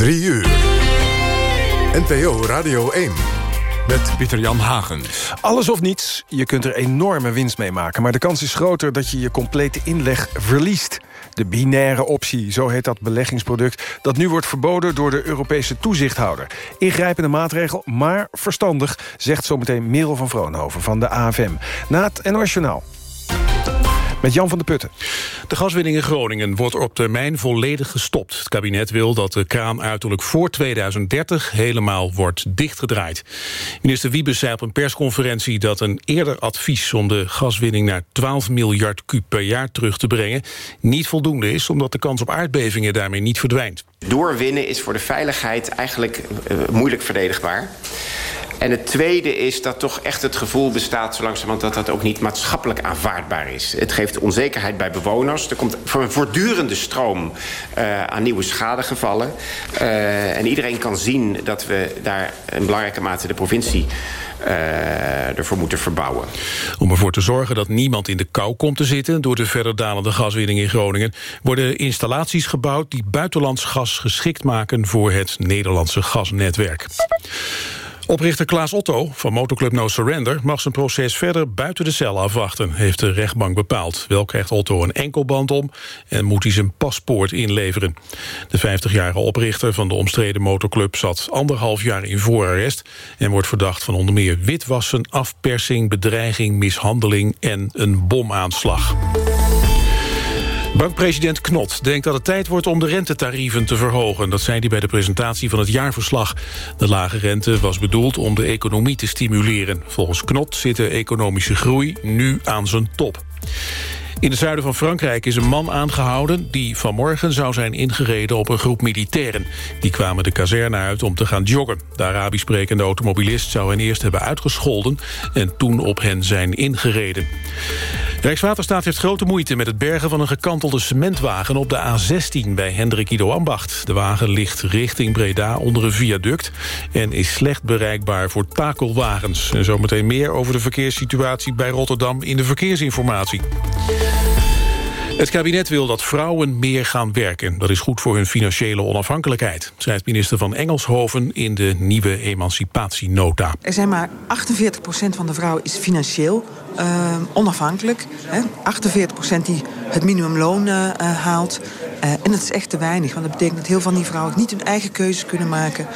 3 uur. NPO Radio 1. Met Pieter-Jan Hagens. Alles of niets, je kunt er enorme winst mee maken... maar de kans is groter dat je je complete inleg verliest. De binaire optie, zo heet dat beleggingsproduct... dat nu wordt verboden door de Europese toezichthouder. Ingrijpende maatregel, maar verstandig... zegt zometeen Merel van Vroonhoven van de AFM. Na het NOS. Met Jan van der Putten. De gaswinning in Groningen wordt op termijn volledig gestopt. Het kabinet wil dat de kraan uiterlijk voor 2030 helemaal wordt dichtgedraaid. Minister Wiebes zei op een persconferentie dat een eerder advies... om de gaswinning naar 12 miljard kub per jaar terug te brengen... niet voldoende is, omdat de kans op aardbevingen daarmee niet verdwijnt. Doorwinnen is voor de veiligheid eigenlijk uh, moeilijk verdedigbaar. En het tweede is dat toch echt het gevoel bestaat... zo langzamerhand dat dat ook niet maatschappelijk aanvaardbaar is. Het geeft onzekerheid bij bewoners. Er komt een voortdurende stroom uh, aan nieuwe schadegevallen. Uh, en iedereen kan zien dat we daar in belangrijke mate de provincie... Uh, ervoor moeten verbouwen. Om ervoor te zorgen dat niemand in de kou komt te zitten... door de verder dalende gaswinning in Groningen... worden installaties gebouwd die buitenlands gas geschikt maken... voor het Nederlandse gasnetwerk. Oprichter Klaas Otto van motoclub No Surrender... mag zijn proces verder buiten de cel afwachten, heeft de rechtbank bepaald. Wel krijgt Otto een enkelband om en moet hij zijn paspoort inleveren. De 50-jarige oprichter van de omstreden motorclub... zat anderhalf jaar in voorarrest... en wordt verdacht van onder meer witwassen, afpersing... bedreiging, mishandeling en een bomaanslag. Bankpresident Knot denkt dat het tijd wordt om de rentetarieven te verhogen. Dat zei hij bij de presentatie van het jaarverslag. De lage rente was bedoeld om de economie te stimuleren. Volgens Knot zit de economische groei nu aan zijn top. In het zuiden van Frankrijk is een man aangehouden... die vanmorgen zou zijn ingereden op een groep militairen. Die kwamen de kazerne uit om te gaan joggen. De Arabisch sprekende automobilist zou hen eerst hebben uitgescholden... en toen op hen zijn ingereden. Rijkswaterstaat heeft grote moeite met het bergen van een gekantelde cementwagen op de A16 bij Hendrik Ido Ambacht. De wagen ligt richting Breda onder een viaduct en is slecht bereikbaar voor takelwagens. En zometeen meer over de verkeerssituatie bij Rotterdam in de verkeersinformatie. Het kabinet wil dat vrouwen meer gaan werken. Dat is goed voor hun financiële onafhankelijkheid... schrijft minister van Engelshoven in de nieuwe emancipatienota. Er zijn maar 48% van de vrouwen is financieel uh, onafhankelijk. Hè? 48% die het minimumloon uh, haalt. Uh, en dat is echt te weinig, want dat betekent dat heel veel van die vrouwen niet hun eigen keuzes kunnen maken.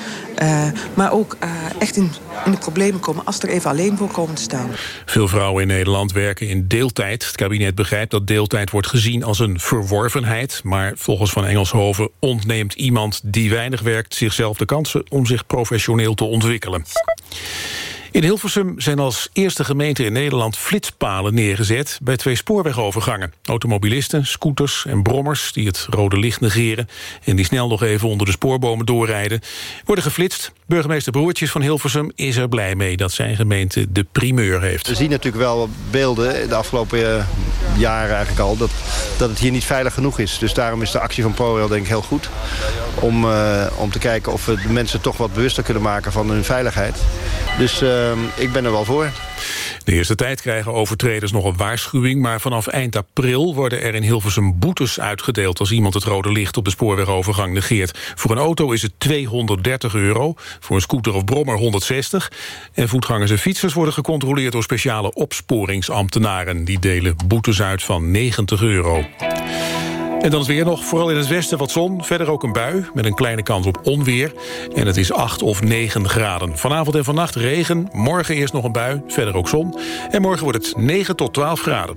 Uh, maar ook uh, echt in, in de problemen komen als er even alleen voor komen te staan. Veel vrouwen in Nederland werken in deeltijd. Het kabinet begrijpt dat deeltijd wordt gezien als een verworvenheid. Maar volgens Van Engelshoven ontneemt iemand die weinig werkt... zichzelf de kansen om zich professioneel te ontwikkelen. In Hilversum zijn als eerste gemeente in Nederland flitspalen neergezet bij twee spoorwegovergangen. Automobilisten, scooters en brommers die het rode licht negeren en die snel nog even onder de spoorbomen doorrijden, worden geflitst. Burgemeester Broertjes van Hilversum is er blij mee dat zijn gemeente de primeur heeft. We zien natuurlijk wel beelden de afgelopen eh, jaren eigenlijk al dat, dat het hier niet veilig genoeg is. Dus daarom is de actie van ProRail denk ik heel goed. Om, uh, om te kijken of we de mensen toch wat bewuster kunnen maken van hun veiligheid. Dus uh, ik ben er wel voor. De eerste tijd krijgen overtreders nog een waarschuwing... maar vanaf eind april worden er in Hilversum boetes uitgedeeld... als iemand het rode licht op de spoorwegovergang negeert. Voor een auto is het 230 euro, voor een scooter of brommer 160... en voetgangers en fietsers worden gecontroleerd... door speciale opsporingsambtenaren. Die delen boetes uit van 90 euro. En dan is weer nog, vooral in het westen wat zon. Verder ook een bui met een kleine kans op onweer. En het is 8 of 9 graden. Vanavond en vannacht regen. Morgen eerst nog een bui, verder ook zon. En morgen wordt het 9 tot 12 graden.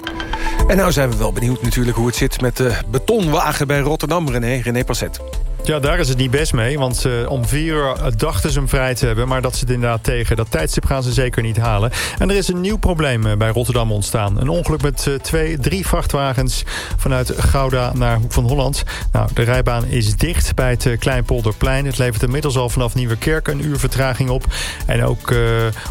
En nou zijn we wel benieuwd natuurlijk hoe het zit met de betonwagen bij Rotterdam. René, René Passet. Ja, daar is het niet best mee. Want ze, om vier uur dachten ze hem vrij te hebben. Maar dat zit inderdaad tegen. Dat tijdstip gaan ze zeker niet halen. En er is een nieuw probleem eh, bij Rotterdam ontstaan. Een ongeluk met eh, twee, drie vrachtwagens vanuit Gouda naar Hoek van Holland. Nou, de rijbaan is dicht bij het eh, Kleinpolderplein. Het levert inmiddels al vanaf Nieuwekerk een uur vertraging op. En ook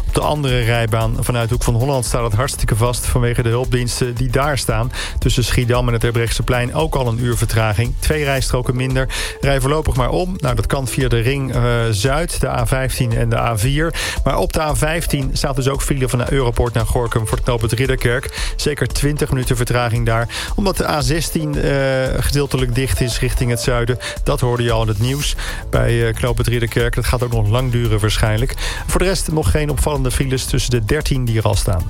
op de andere rijbaan vanuit Hoek van Holland staat het hartstikke vast... vanwege de hulpdiensten die daar staan. Tussen Schiedam en het Herbrechtseplein ook al een uur vertraging. Twee rijstroken minder. Rij voorlopig maar om. Nou, dat kan via de Ring uh, Zuid, de A15 en de A4. Maar op de A15 staat dus ook file van de Europort naar Gorkum... voor het knooppunt Ridderkerk. Zeker 20 minuten vertraging daar. Omdat de A16 uh, gedeeltelijk dicht is richting het zuiden. Dat hoorde je al in het nieuws bij uh, knooppunt Ridderkerk. Dat gaat ook nog lang duren waarschijnlijk. Voor de rest nog geen opvallende files tussen de 13 die er al staan.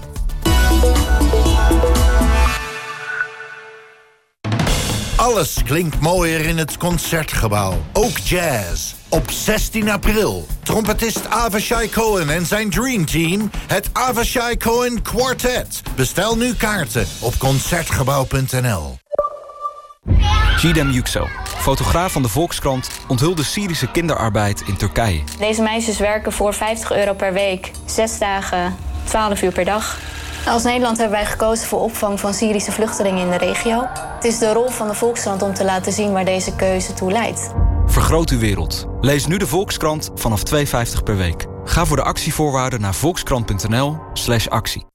Alles klinkt mooier in het Concertgebouw. Ook jazz. Op 16 april. Trompetist Avishai Cohen en zijn Dream Team. Het Avishai Cohen Quartet. Bestel nu kaarten op Concertgebouw.nl. Gidem Yüksel, fotograaf van de Volkskrant... onthulde Syrische kinderarbeid in Turkije. Deze meisjes werken voor 50 euro per week. Zes dagen, 12 uur per dag. Als Nederland hebben wij gekozen voor opvang van Syrische vluchtelingen in de regio. Het is de rol van de Volkskrant om te laten zien waar deze keuze toe leidt. Vergroot uw wereld. Lees nu de Volkskrant vanaf 2,50 per week. Ga voor de actievoorwaarden naar volkskrant.nl slash actie.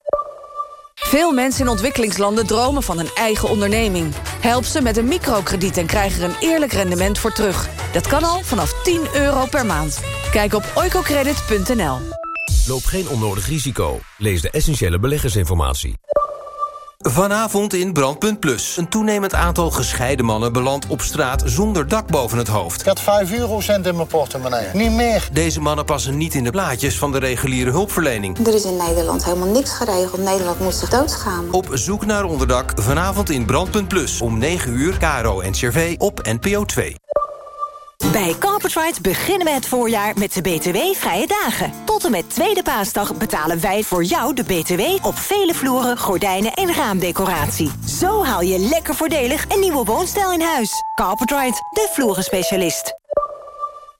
Veel mensen in ontwikkelingslanden dromen van een eigen onderneming. Help ze met een microkrediet en krijg er een eerlijk rendement voor terug. Dat kan al vanaf 10 euro per maand. Kijk op oicocredit.nl. Loop geen onnodig risico. Lees de essentiële beleggersinformatie. Vanavond in Brandpunt Plus. Een toenemend aantal gescheiden mannen belandt op straat zonder dak boven het hoofd. Ik had 5 eurocent in mijn portemonnee. Niet meer. Deze mannen passen niet in de plaatjes van de reguliere hulpverlening. Er is in Nederland helemaal niks geregeld. Nederland moet zich doodschamen. Op zoek naar onderdak. Vanavond in Brandpunt Plus. Om 9 uur, Caro en Cervé op NPO 2. Bij Carpetride beginnen we het voorjaar met de BTW-vrije dagen. Tot en met tweede paasdag betalen wij voor jou de BTW... op vele vloeren, gordijnen en raamdecoratie. Zo haal je lekker voordelig een nieuwe woonstijl in huis. Carpetride, de vloerenspecialist.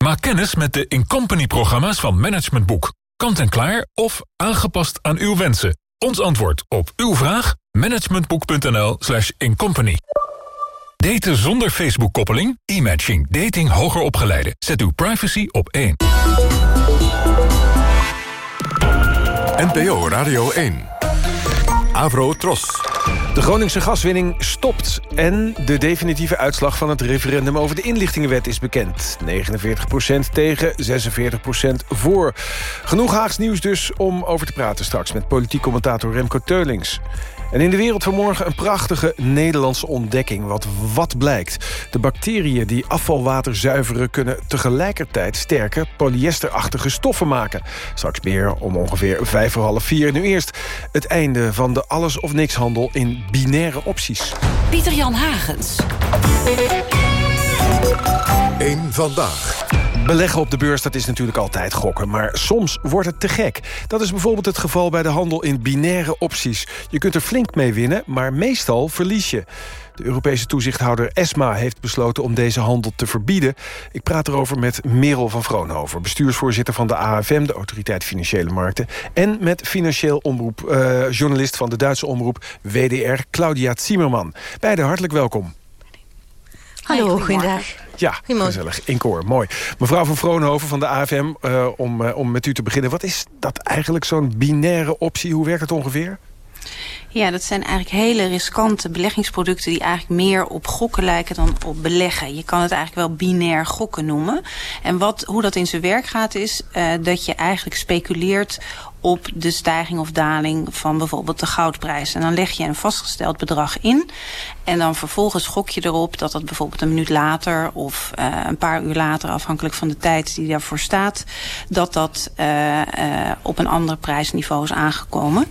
Maak kennis met de Incompany-programma's van Management Boek. Kant en klaar of aangepast aan uw wensen. Ons antwoord op uw vraag? managementboek.nl slash incompany. Daten zonder Facebook-koppeling? E-matching. Dating hoger opgeleiden. Zet uw privacy op 1. NPO Radio 1. Avro Tros. De Groningse gaswinning stopt en de definitieve uitslag van het referendum over de inlichtingenwet is bekend. 49% tegen, 46% voor. Genoeg Haags nieuws dus om over te praten straks met politiek commentator Remco Teulings. En in de wereld van morgen een prachtige Nederlandse ontdekking. Wat wat blijkt. De bacteriën die afvalwater zuiveren... kunnen tegelijkertijd sterke polyesterachtige stoffen maken. Straks meer om ongeveer vijf voor half vier. Nu eerst het einde van de alles-of-niks handel in binaire opties. Pieter-Jan Hagens. Eén vandaag. Beleggen op de beurs, dat is natuurlijk altijd gokken. Maar soms wordt het te gek. Dat is bijvoorbeeld het geval bij de handel in binaire opties. Je kunt er flink mee winnen, maar meestal verlies je. De Europese toezichthouder ESMA heeft besloten om deze handel te verbieden. Ik praat erover met Merel van Vroonhover, bestuursvoorzitter van de AFM... de Autoriteit Financiële Markten... en met financieel omroep, uh, journalist van de Duitse omroep WDR, Claudia Zimmerman. Beide hartelijk welkom. Hallo, goedendag. Ja, gezellig. In koor, mooi. Mevrouw van Vroonhoven van de AFM, uh, om, uh, om met u te beginnen. Wat is dat eigenlijk, zo'n binaire optie? Hoe werkt het ongeveer? Ja, dat zijn eigenlijk hele riskante beleggingsproducten... die eigenlijk meer op gokken lijken dan op beleggen. Je kan het eigenlijk wel binair gokken noemen. En wat, hoe dat in zijn werk gaat is uh, dat je eigenlijk speculeert op de stijging of daling van bijvoorbeeld de goudprijs. En dan leg je een vastgesteld bedrag in. En dan vervolgens gok je erop dat dat bijvoorbeeld een minuut later... of uh, een paar uur later, afhankelijk van de tijd die daarvoor staat... dat dat uh, uh, op een ander prijsniveau is aangekomen.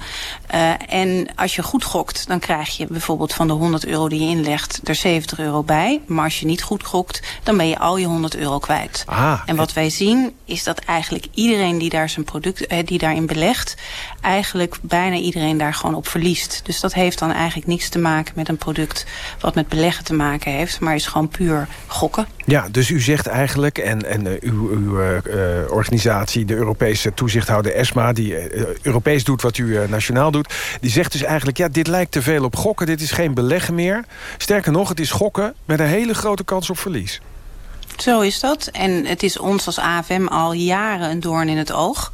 en als je goed gokt, dan krijg je bijvoorbeeld van de 100 euro die je inlegt... er 70 euro bij. Maar als je niet goed gokt, dan ben je al je 100 euro kwijt. Ah, en wat wij zien, is dat eigenlijk iedereen die daar zijn product, die daarin belegt legt, eigenlijk bijna iedereen daar gewoon op verliest. Dus dat heeft dan eigenlijk niks te maken met een product wat met beleggen te maken heeft, maar is gewoon puur gokken. Ja, dus u zegt eigenlijk, en, en uh, uw, uw uh, organisatie, de Europese toezichthouder ESMA, die uh, Europees doet wat u nationaal doet, die zegt dus eigenlijk, ja, dit lijkt te veel op gokken, dit is geen beleggen meer. Sterker nog, het is gokken met een hele grote kans op verlies. Zo is dat. En het is ons als AFM al jaren een doorn in het oog.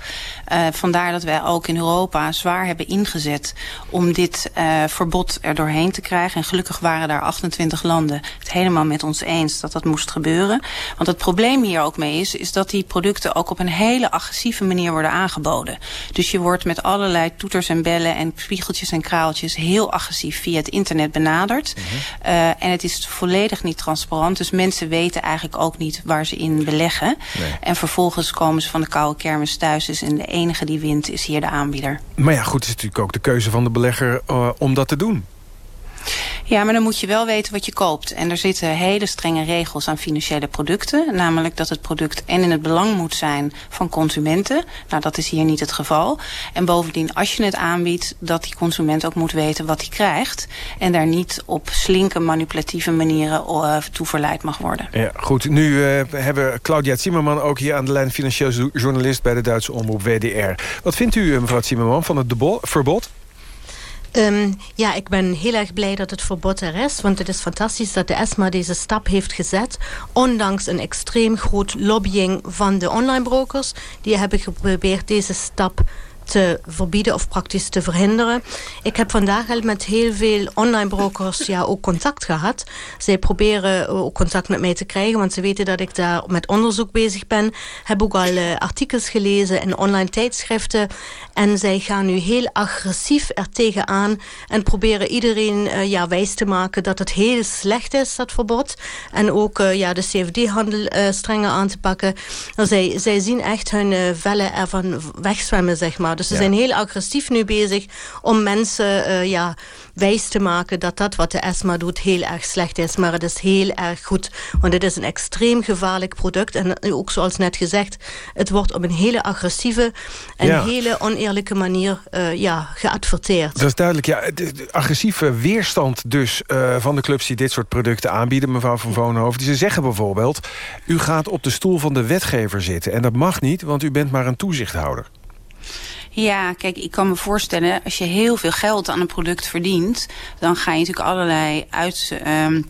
Uh, vandaar dat wij ook in Europa zwaar hebben ingezet om dit uh, verbod er doorheen te krijgen. En gelukkig waren daar 28 landen het helemaal met ons eens dat dat moest gebeuren. Want het probleem hier ook mee is, is dat die producten ook op een hele agressieve manier worden aangeboden. Dus je wordt met allerlei toeters en bellen en spiegeltjes en kraaltjes heel agressief via het internet benaderd. -hmm. uh, en het is volledig niet transparant. Dus mensen weten eigenlijk ook niet waar ze in beleggen. Nee. En vervolgens komen ze van de koude kermis thuis. Dus en de enige die wint is hier de aanbieder. Maar ja, goed, is natuurlijk ook de keuze van de belegger uh, om dat te doen. Ja, maar dan moet je wel weten wat je koopt. En er zitten hele strenge regels aan financiële producten. Namelijk dat het product en in het belang moet zijn van consumenten. Nou, dat is hier niet het geval. En bovendien, als je het aanbiedt, dat die consument ook moet weten wat hij krijgt. En daar niet op slinke, manipulatieve manieren uh, toe verleid mag worden. Ja, goed. Nu uh, hebben we Claudia Zimmerman ook hier aan de lijn financieel journalist bij de Duitse omroep WDR. Wat vindt u, mevrouw Zimmerman, van het verbod? Um, ja, ik ben heel erg blij dat het verbod er is. Want het is fantastisch dat de ESMA deze stap heeft gezet. Ondanks een extreem groot lobbying van de online brokers. Die hebben geprobeerd deze stap te verbieden of praktisch te verhinderen. Ik heb vandaag al met heel veel online brokers ja, ook contact gehad. Zij proberen ook contact met mij te krijgen, want ze weten dat ik daar met onderzoek bezig ben. Heb ook al uh, artikels gelezen in online tijdschriften. En zij gaan nu heel agressief er tegenaan en proberen iedereen uh, ja, wijs te maken dat het heel slecht is, dat verbod. En ook ja, de CFD-handel strenger aan te pakken. Nou, zij, zij zien echt hun vellen ervan wegzwemmen, zeg maar. Dus ze ja. zijn heel agressief nu bezig om mensen uh, ja, wijs te maken dat dat wat de ESMA doet heel erg slecht is. Maar het is heel erg goed, want het is een extreem gevaarlijk product. En ook zoals net gezegd, het wordt op een hele agressieve en ja. hele oneerlijke manier uh, ja, geadverteerd. Dat is duidelijk, ja. De, de agressieve weerstand dus uh, van de clubs die dit soort producten aanbieden, mevrouw van Voonhoven. Ze zeggen bijvoorbeeld, u gaat op de stoel van de wetgever zitten. En dat mag niet, want u bent maar een toezichthouder. Ja, kijk, ik kan me voorstellen... als je heel veel geld aan een product verdient... dan ga je natuurlijk allerlei uit... Um,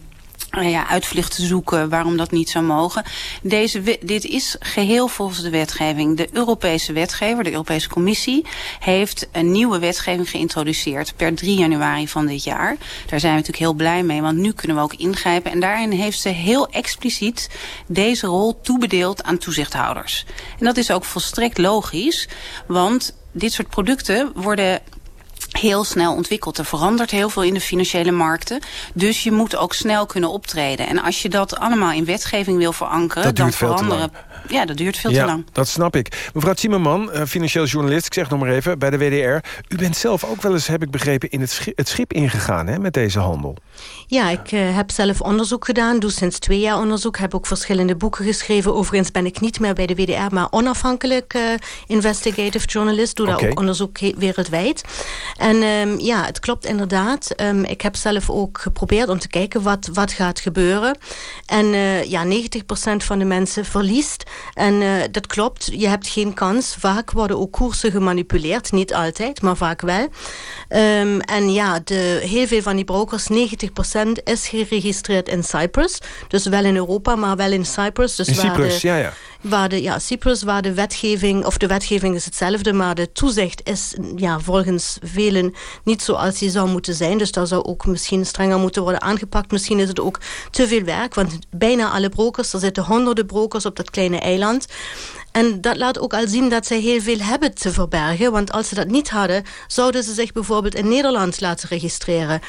ja, uitvluchten zoeken waarom dat niet zou mogen. Deze, dit is geheel volgens de wetgeving. De Europese wetgever, de Europese Commissie... heeft een nieuwe wetgeving geïntroduceerd per 3 januari van dit jaar. Daar zijn we natuurlijk heel blij mee, want nu kunnen we ook ingrijpen. En daarin heeft ze heel expliciet deze rol toebedeeld aan toezichthouders. En dat is ook volstrekt logisch, want dit soort producten worden heel snel ontwikkeld. Er verandert heel veel in de financiële markten. Dus je moet ook snel kunnen optreden. En als je dat allemaal in wetgeving wil verankeren... dan veranderen... Ja, dat duurt veel ja, te lang. dat snap ik. Mevrouw Zimmerman, financieel journalist, ik zeg nog maar even... bij de WDR. U bent zelf ook wel eens, heb ik begrepen... in het schip, het schip ingegaan hè, met deze handel. Ja, ik uh, heb zelf onderzoek gedaan. Doe sinds twee jaar onderzoek. Heb ook verschillende boeken geschreven. Overigens ben ik niet meer bij de WDR... maar onafhankelijk uh, investigative journalist. Doe okay. daar ook onderzoek van En um, ja, het klopt inderdaad. Um, ik heb zelf ook geprobeerd om te kijken wat, wat gaat gebeuren. En uh, ja, 90% van de mensen verliest. En uh, dat klopt, je hebt geen kans. Vaak worden ook koersen gemanipuleerd. Niet altijd, maar vaak wel. Um, en ja, de, heel veel van die brokers, 90% is geregistreerd in Cyprus. Dus wel in Europa, maar wel in Cyprus. Dus in Cyprus, de, ja, ja. Waar de, ja, Cyprus, waar de wetgeving, of de wetgeving is hetzelfde, maar de toezicht is ja, volgens velen niet zoals die zou moeten zijn. Dus daar zou ook misschien strenger moeten worden aangepakt. Misschien is het ook te veel werk, want bijna alle brokers, er zitten honderden brokers op dat kleine eiland. En dat laat ook al zien dat zij heel veel hebben te verbergen. Want als ze dat niet hadden, zouden ze zich bijvoorbeeld in Nederland laten registreren.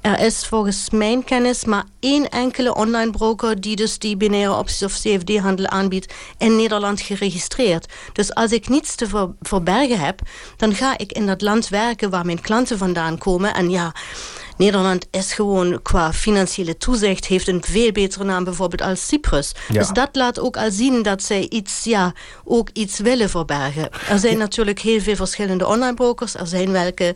Er is volgens mijn kennis maar één enkele online broker... die dus die binaire opties of CFD-handel aanbiedt... in Nederland geregistreerd. Dus als ik niets te ver verbergen heb... dan ga ik in dat land werken waar mijn klanten vandaan komen. En ja... Nederland is gewoon qua financiële toezicht... heeft een veel betere naam bijvoorbeeld als Cyprus. Ja. Dus dat laat ook al zien dat zij iets, ja, ook iets willen verbergen. Er zijn natuurlijk heel veel verschillende online brokers. Er zijn welke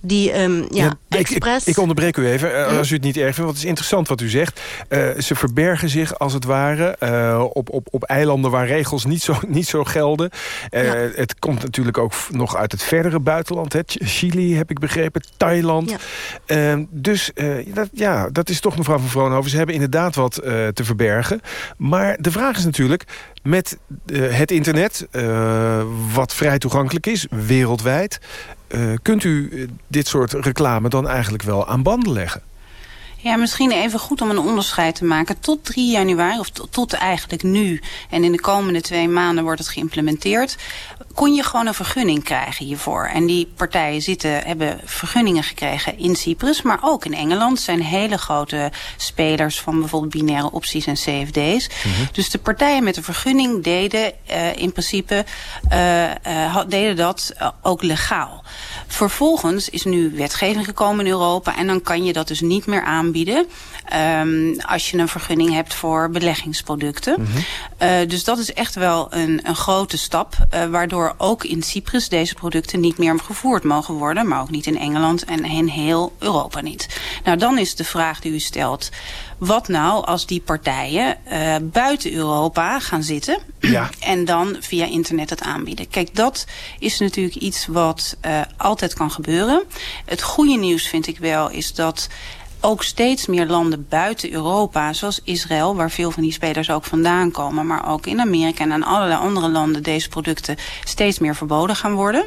die um, ja, ja expres... Ik, onderbreek u even, uh, als u het niet erg vindt. Want het is interessant wat u zegt. Uh, ze verbergen zich als het ware uh, op, op, op eilanden waar regels niet zo, niet zo gelden. Ja. Het komt natuurlijk ook nog uit het verdere buitenland. Hè. Chili heb ik begrepen, Thailand. Ja. Ehm, dus dat, ja, dat is toch mevrouw van Vroonhoven. Ze hebben inderdaad wat te verbergen. Maar de vraag is natuurlijk, met eh, het internet, eh, wat vrij toegankelijk is, wereldwijd... eh, kunt u dit soort reclame dan eigenlijk wel aan banden leggen? Ja, misschien even goed om een onderscheid te maken. Tot 3 januari, of tot eigenlijk nu... en in de komende twee maanden wordt het geïmplementeerd... kon je gewoon een vergunning krijgen hiervoor. En die partijen zitten, hebben vergunningen gekregen in Cyprus... maar ook in Engeland zijn hele grote spelers... van bijvoorbeeld binaire opties en CFD's. Dus de partijen met een vergunning deden uh, in principe uh, uh, deden dat ook legaal. Vervolgens is nu wetgeving gekomen in Europa... en dan kan je dat dus niet meer aanbieden... Um, als je een vergunning hebt voor beleggingsproducten. Mm -hmm. uh, dus dat is echt wel een, een grote stap... Uh, waardoor ook in Cyprus deze producten niet meer gevoerd mogen worden... maar ook niet in Engeland en in heel Europa niet. Nou, dan is de vraag die u stelt... Wat nou als die partijen uh, buiten Europa gaan zitten ja. en dan via internet het aanbieden? Kijk, dat is natuurlijk iets wat uh, altijd kan gebeuren. Het goede nieuws vind ik wel is dat ook steeds meer landen buiten Europa, zoals Israël, waar veel van die spelers ook vandaan komen, maar ook in Amerika en aan allerlei andere landen deze producten steeds meer verboden gaan worden.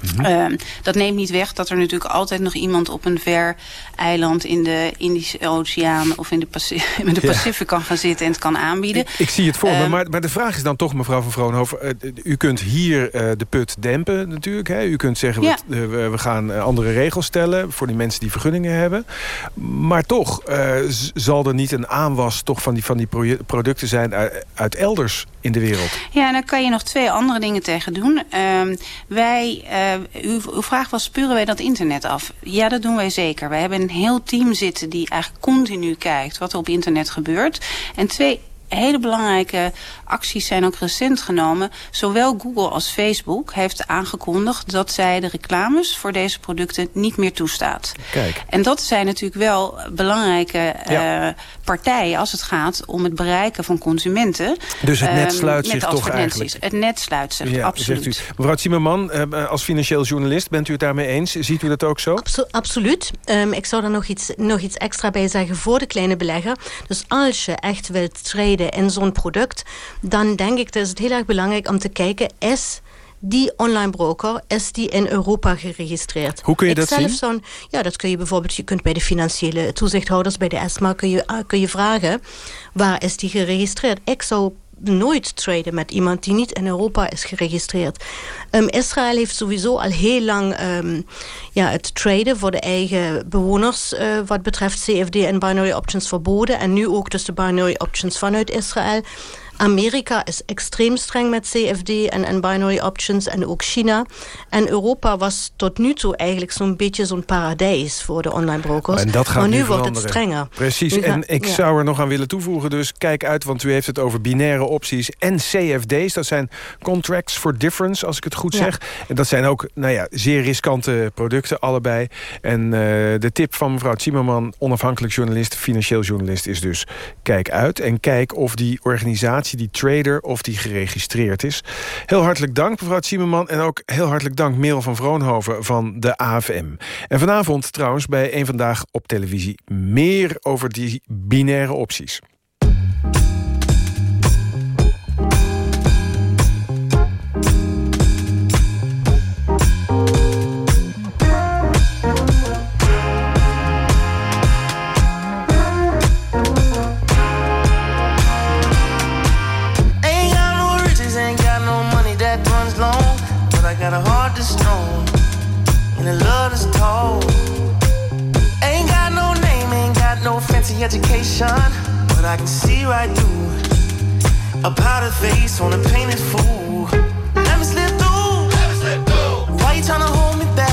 Mm -hmm. uh, dat neemt niet weg dat er natuurlijk altijd nog iemand op een ver eiland in de Indische Oceaan of in de, Paci in de Pacific ja. kan gaan zitten en het kan aanbieden. Ik, ik zie het voor uh, me, maar, maar de vraag is dan toch, mevrouw van Vroonhoven, uh, u kunt hier uh, de put dempen natuurlijk. Hè? U kunt zeggen, ja. we, we, gaan andere regels stellen voor die mensen die vergunningen hebben. Maar toch zal er niet een aanwas toch van die, van die producten zijn uit, uit elders in de wereld. Ja, en dan kan je nog twee andere dingen tegen doen. wij uh, uw, uw, vraag was, spuren wij dat internet af? Ja, dat doen wij zeker. Wij hebben een heel team zitten die eigenlijk continu kijkt wat er op internet gebeurt. En twee hele belangrijke acties zijn ook recent genomen. Zowel Google als Facebook heeft aangekondigd dat zij de reclames voor deze producten niet meer toestaat. Kijk. En dat zijn natuurlijk wel belangrijke ja. uh, partijen als het gaat om het bereiken van consumenten. Dus het net sluit uh, zich toch eigenlijk? Het net sluit zich, ja, absoluut. Zegt u. Mevrouw Zimmerman, uh, als financieel journalist, bent u het daarmee eens? Ziet u dat ook zo? Abso absoluut. Um, ik zou er nog iets, nog iets extra bij zeggen voor de kleine belegger. Dus als je echt wilt treden in zo'n product, dan denk ik dat het heel erg belangrijk om te kijken, is die online broker, is die in Europa geregistreerd? Hoe kun je ik dat zien? Zo'n, ja, dat kun je bijvoorbeeld, je kunt bij de financiële toezichthouders, bij de ESMA, kun je, kun je vragen, waar is die geregistreerd? Ik zou nooit traden met iemand die niet in Europa is geregistreerd. Um, Israël heeft sowieso al heel lang um, ja, het traden voor de eigen bewoners uh, wat betreft CFD en binary options verboden. En nu ook dus de binary options vanuit Israël. Amerika is extreem streng met CFD en, en binary options en ook China. En Europa was tot nu toe eigenlijk zo'n beetje zo'n paradijs voor de online brokers. En dat gaat maar nu, nu wordt het strenger. Precies, en ik ja. zou er nog aan willen toevoegen. Dus kijk uit, want u heeft het over binaire opties en CFD's. Dat zijn Contracts for Difference, als ik het goed Ja. zeg. En dat zijn ook nou ja, zeer riskante producten, allebei. En eh, de tip van mevrouw Zimmerman, onafhankelijk journalist... financieel journalist, is dus kijk uit. En kijk of die organisatie, die trader, of die geregistreerd is. Heel hartelijk dank, mevrouw Zimmerman. En ook heel hartelijk dank, Merel van Vroonhoven van de AFM. En vanavond trouwens bij een Vandaag op televisie... meer over die binaire opties. Education. But I can see right through a powdered face on a painted fool. Let me slip through. Why you tryna hold me back?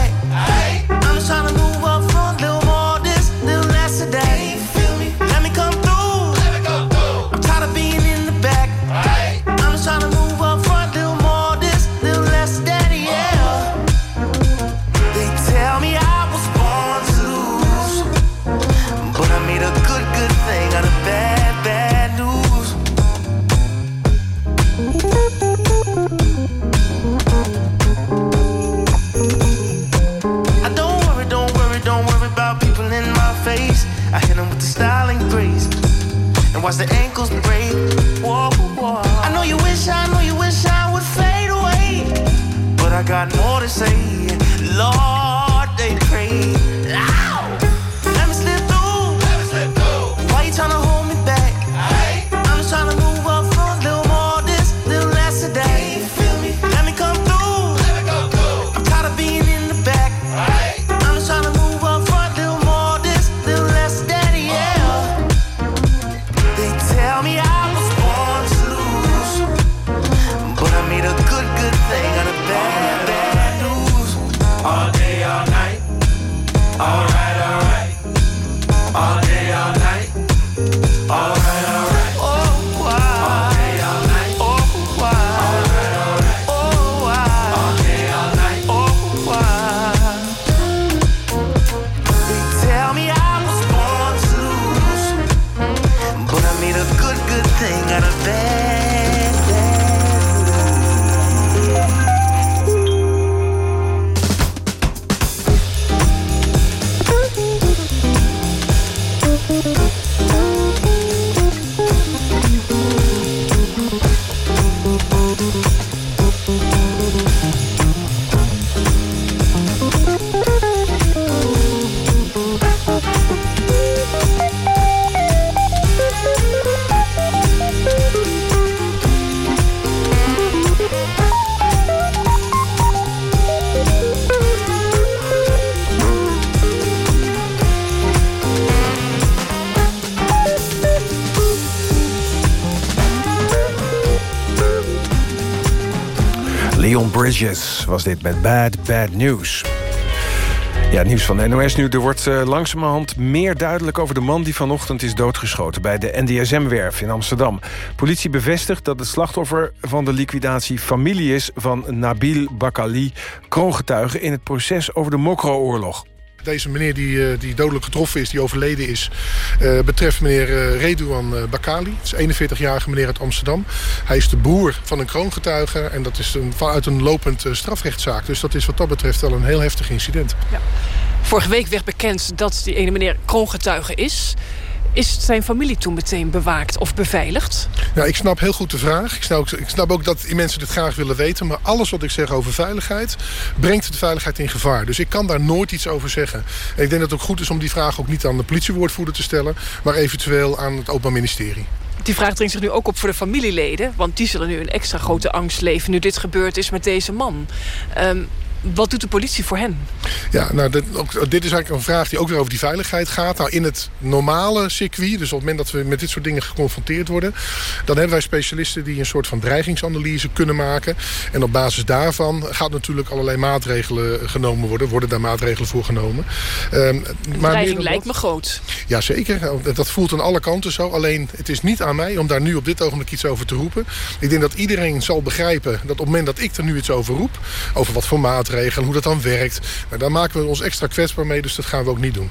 Bridges was dit met Bad Bad News. Ja, nieuws van de NOS nu. Er wordt uh, langzamerhand meer duidelijk over de man... die vanochtend is doodgeschoten bij de NDSM-werf in Amsterdam. Politie bevestigt dat het slachtoffer van de liquidatie... familie is van Nabil Bakali, kroongetuige... in het proces over de Mokro-oorlog. Deze meneer die, eh, die dodelijk getroffen is, die overleden is... Uh, betreft meneer uh, Redouan Bakali. Het is een 41-jarige meneer uit Amsterdam. Hij is de broer van een kroongetuige... en dat is een, vanuit een lopend strafrechtszaak. Dus dat is wat dat betreft wel een heel heftig incident. Ja. Vorige week werd bekend dat die ene meneer kroongetuige is... Is zijn familie toen meteen bewaakt of beveiligd? Ja, ik snap heel goed de vraag. Ik snap, ik snap ook dat mensen dit graag willen weten. Maar alles wat ik zeg over veiligheid... brengt de veiligheid in gevaar. Dus ik kan daar nooit iets over zeggen. En ik denk dat het ook goed is om die vraag ook niet aan de politiewoordvoerder te stellen... maar eventueel aan het Openbaar Ministerie. Die vraag dringt zich nu ook op voor de familieleden. Want die zullen nu een extra grote angst leven... nu dit gebeurd is met deze man. Um, wat doet de politie voor hen? Ja, nou, dit, ook, dit is eigenlijk een vraag die ook weer over die veiligheid gaat. Nou, in het normale circuit, dus op het moment dat we met dit soort dingen geconfronteerd worden... dan hebben wij specialisten die een soort van dreigingsanalyse kunnen maken. En op basis daarvan gaat natuurlijk allerlei maatregelen genomen worden. Worden daar maatregelen voor genomen. Um, de maar dreiging lijkt me groot. Jazeker, dat voelt aan alle kanten zo. Alleen, het is niet aan mij om daar nu op dit ogenblik iets over te roepen. Ik denk dat iedereen zal begrijpen dat op het moment dat ik er nu iets over roep... over wat voor maatregelen hoe dat dan werkt. Daar maken we ons extra kwetsbaar mee, dus dat gaan we ook niet doen.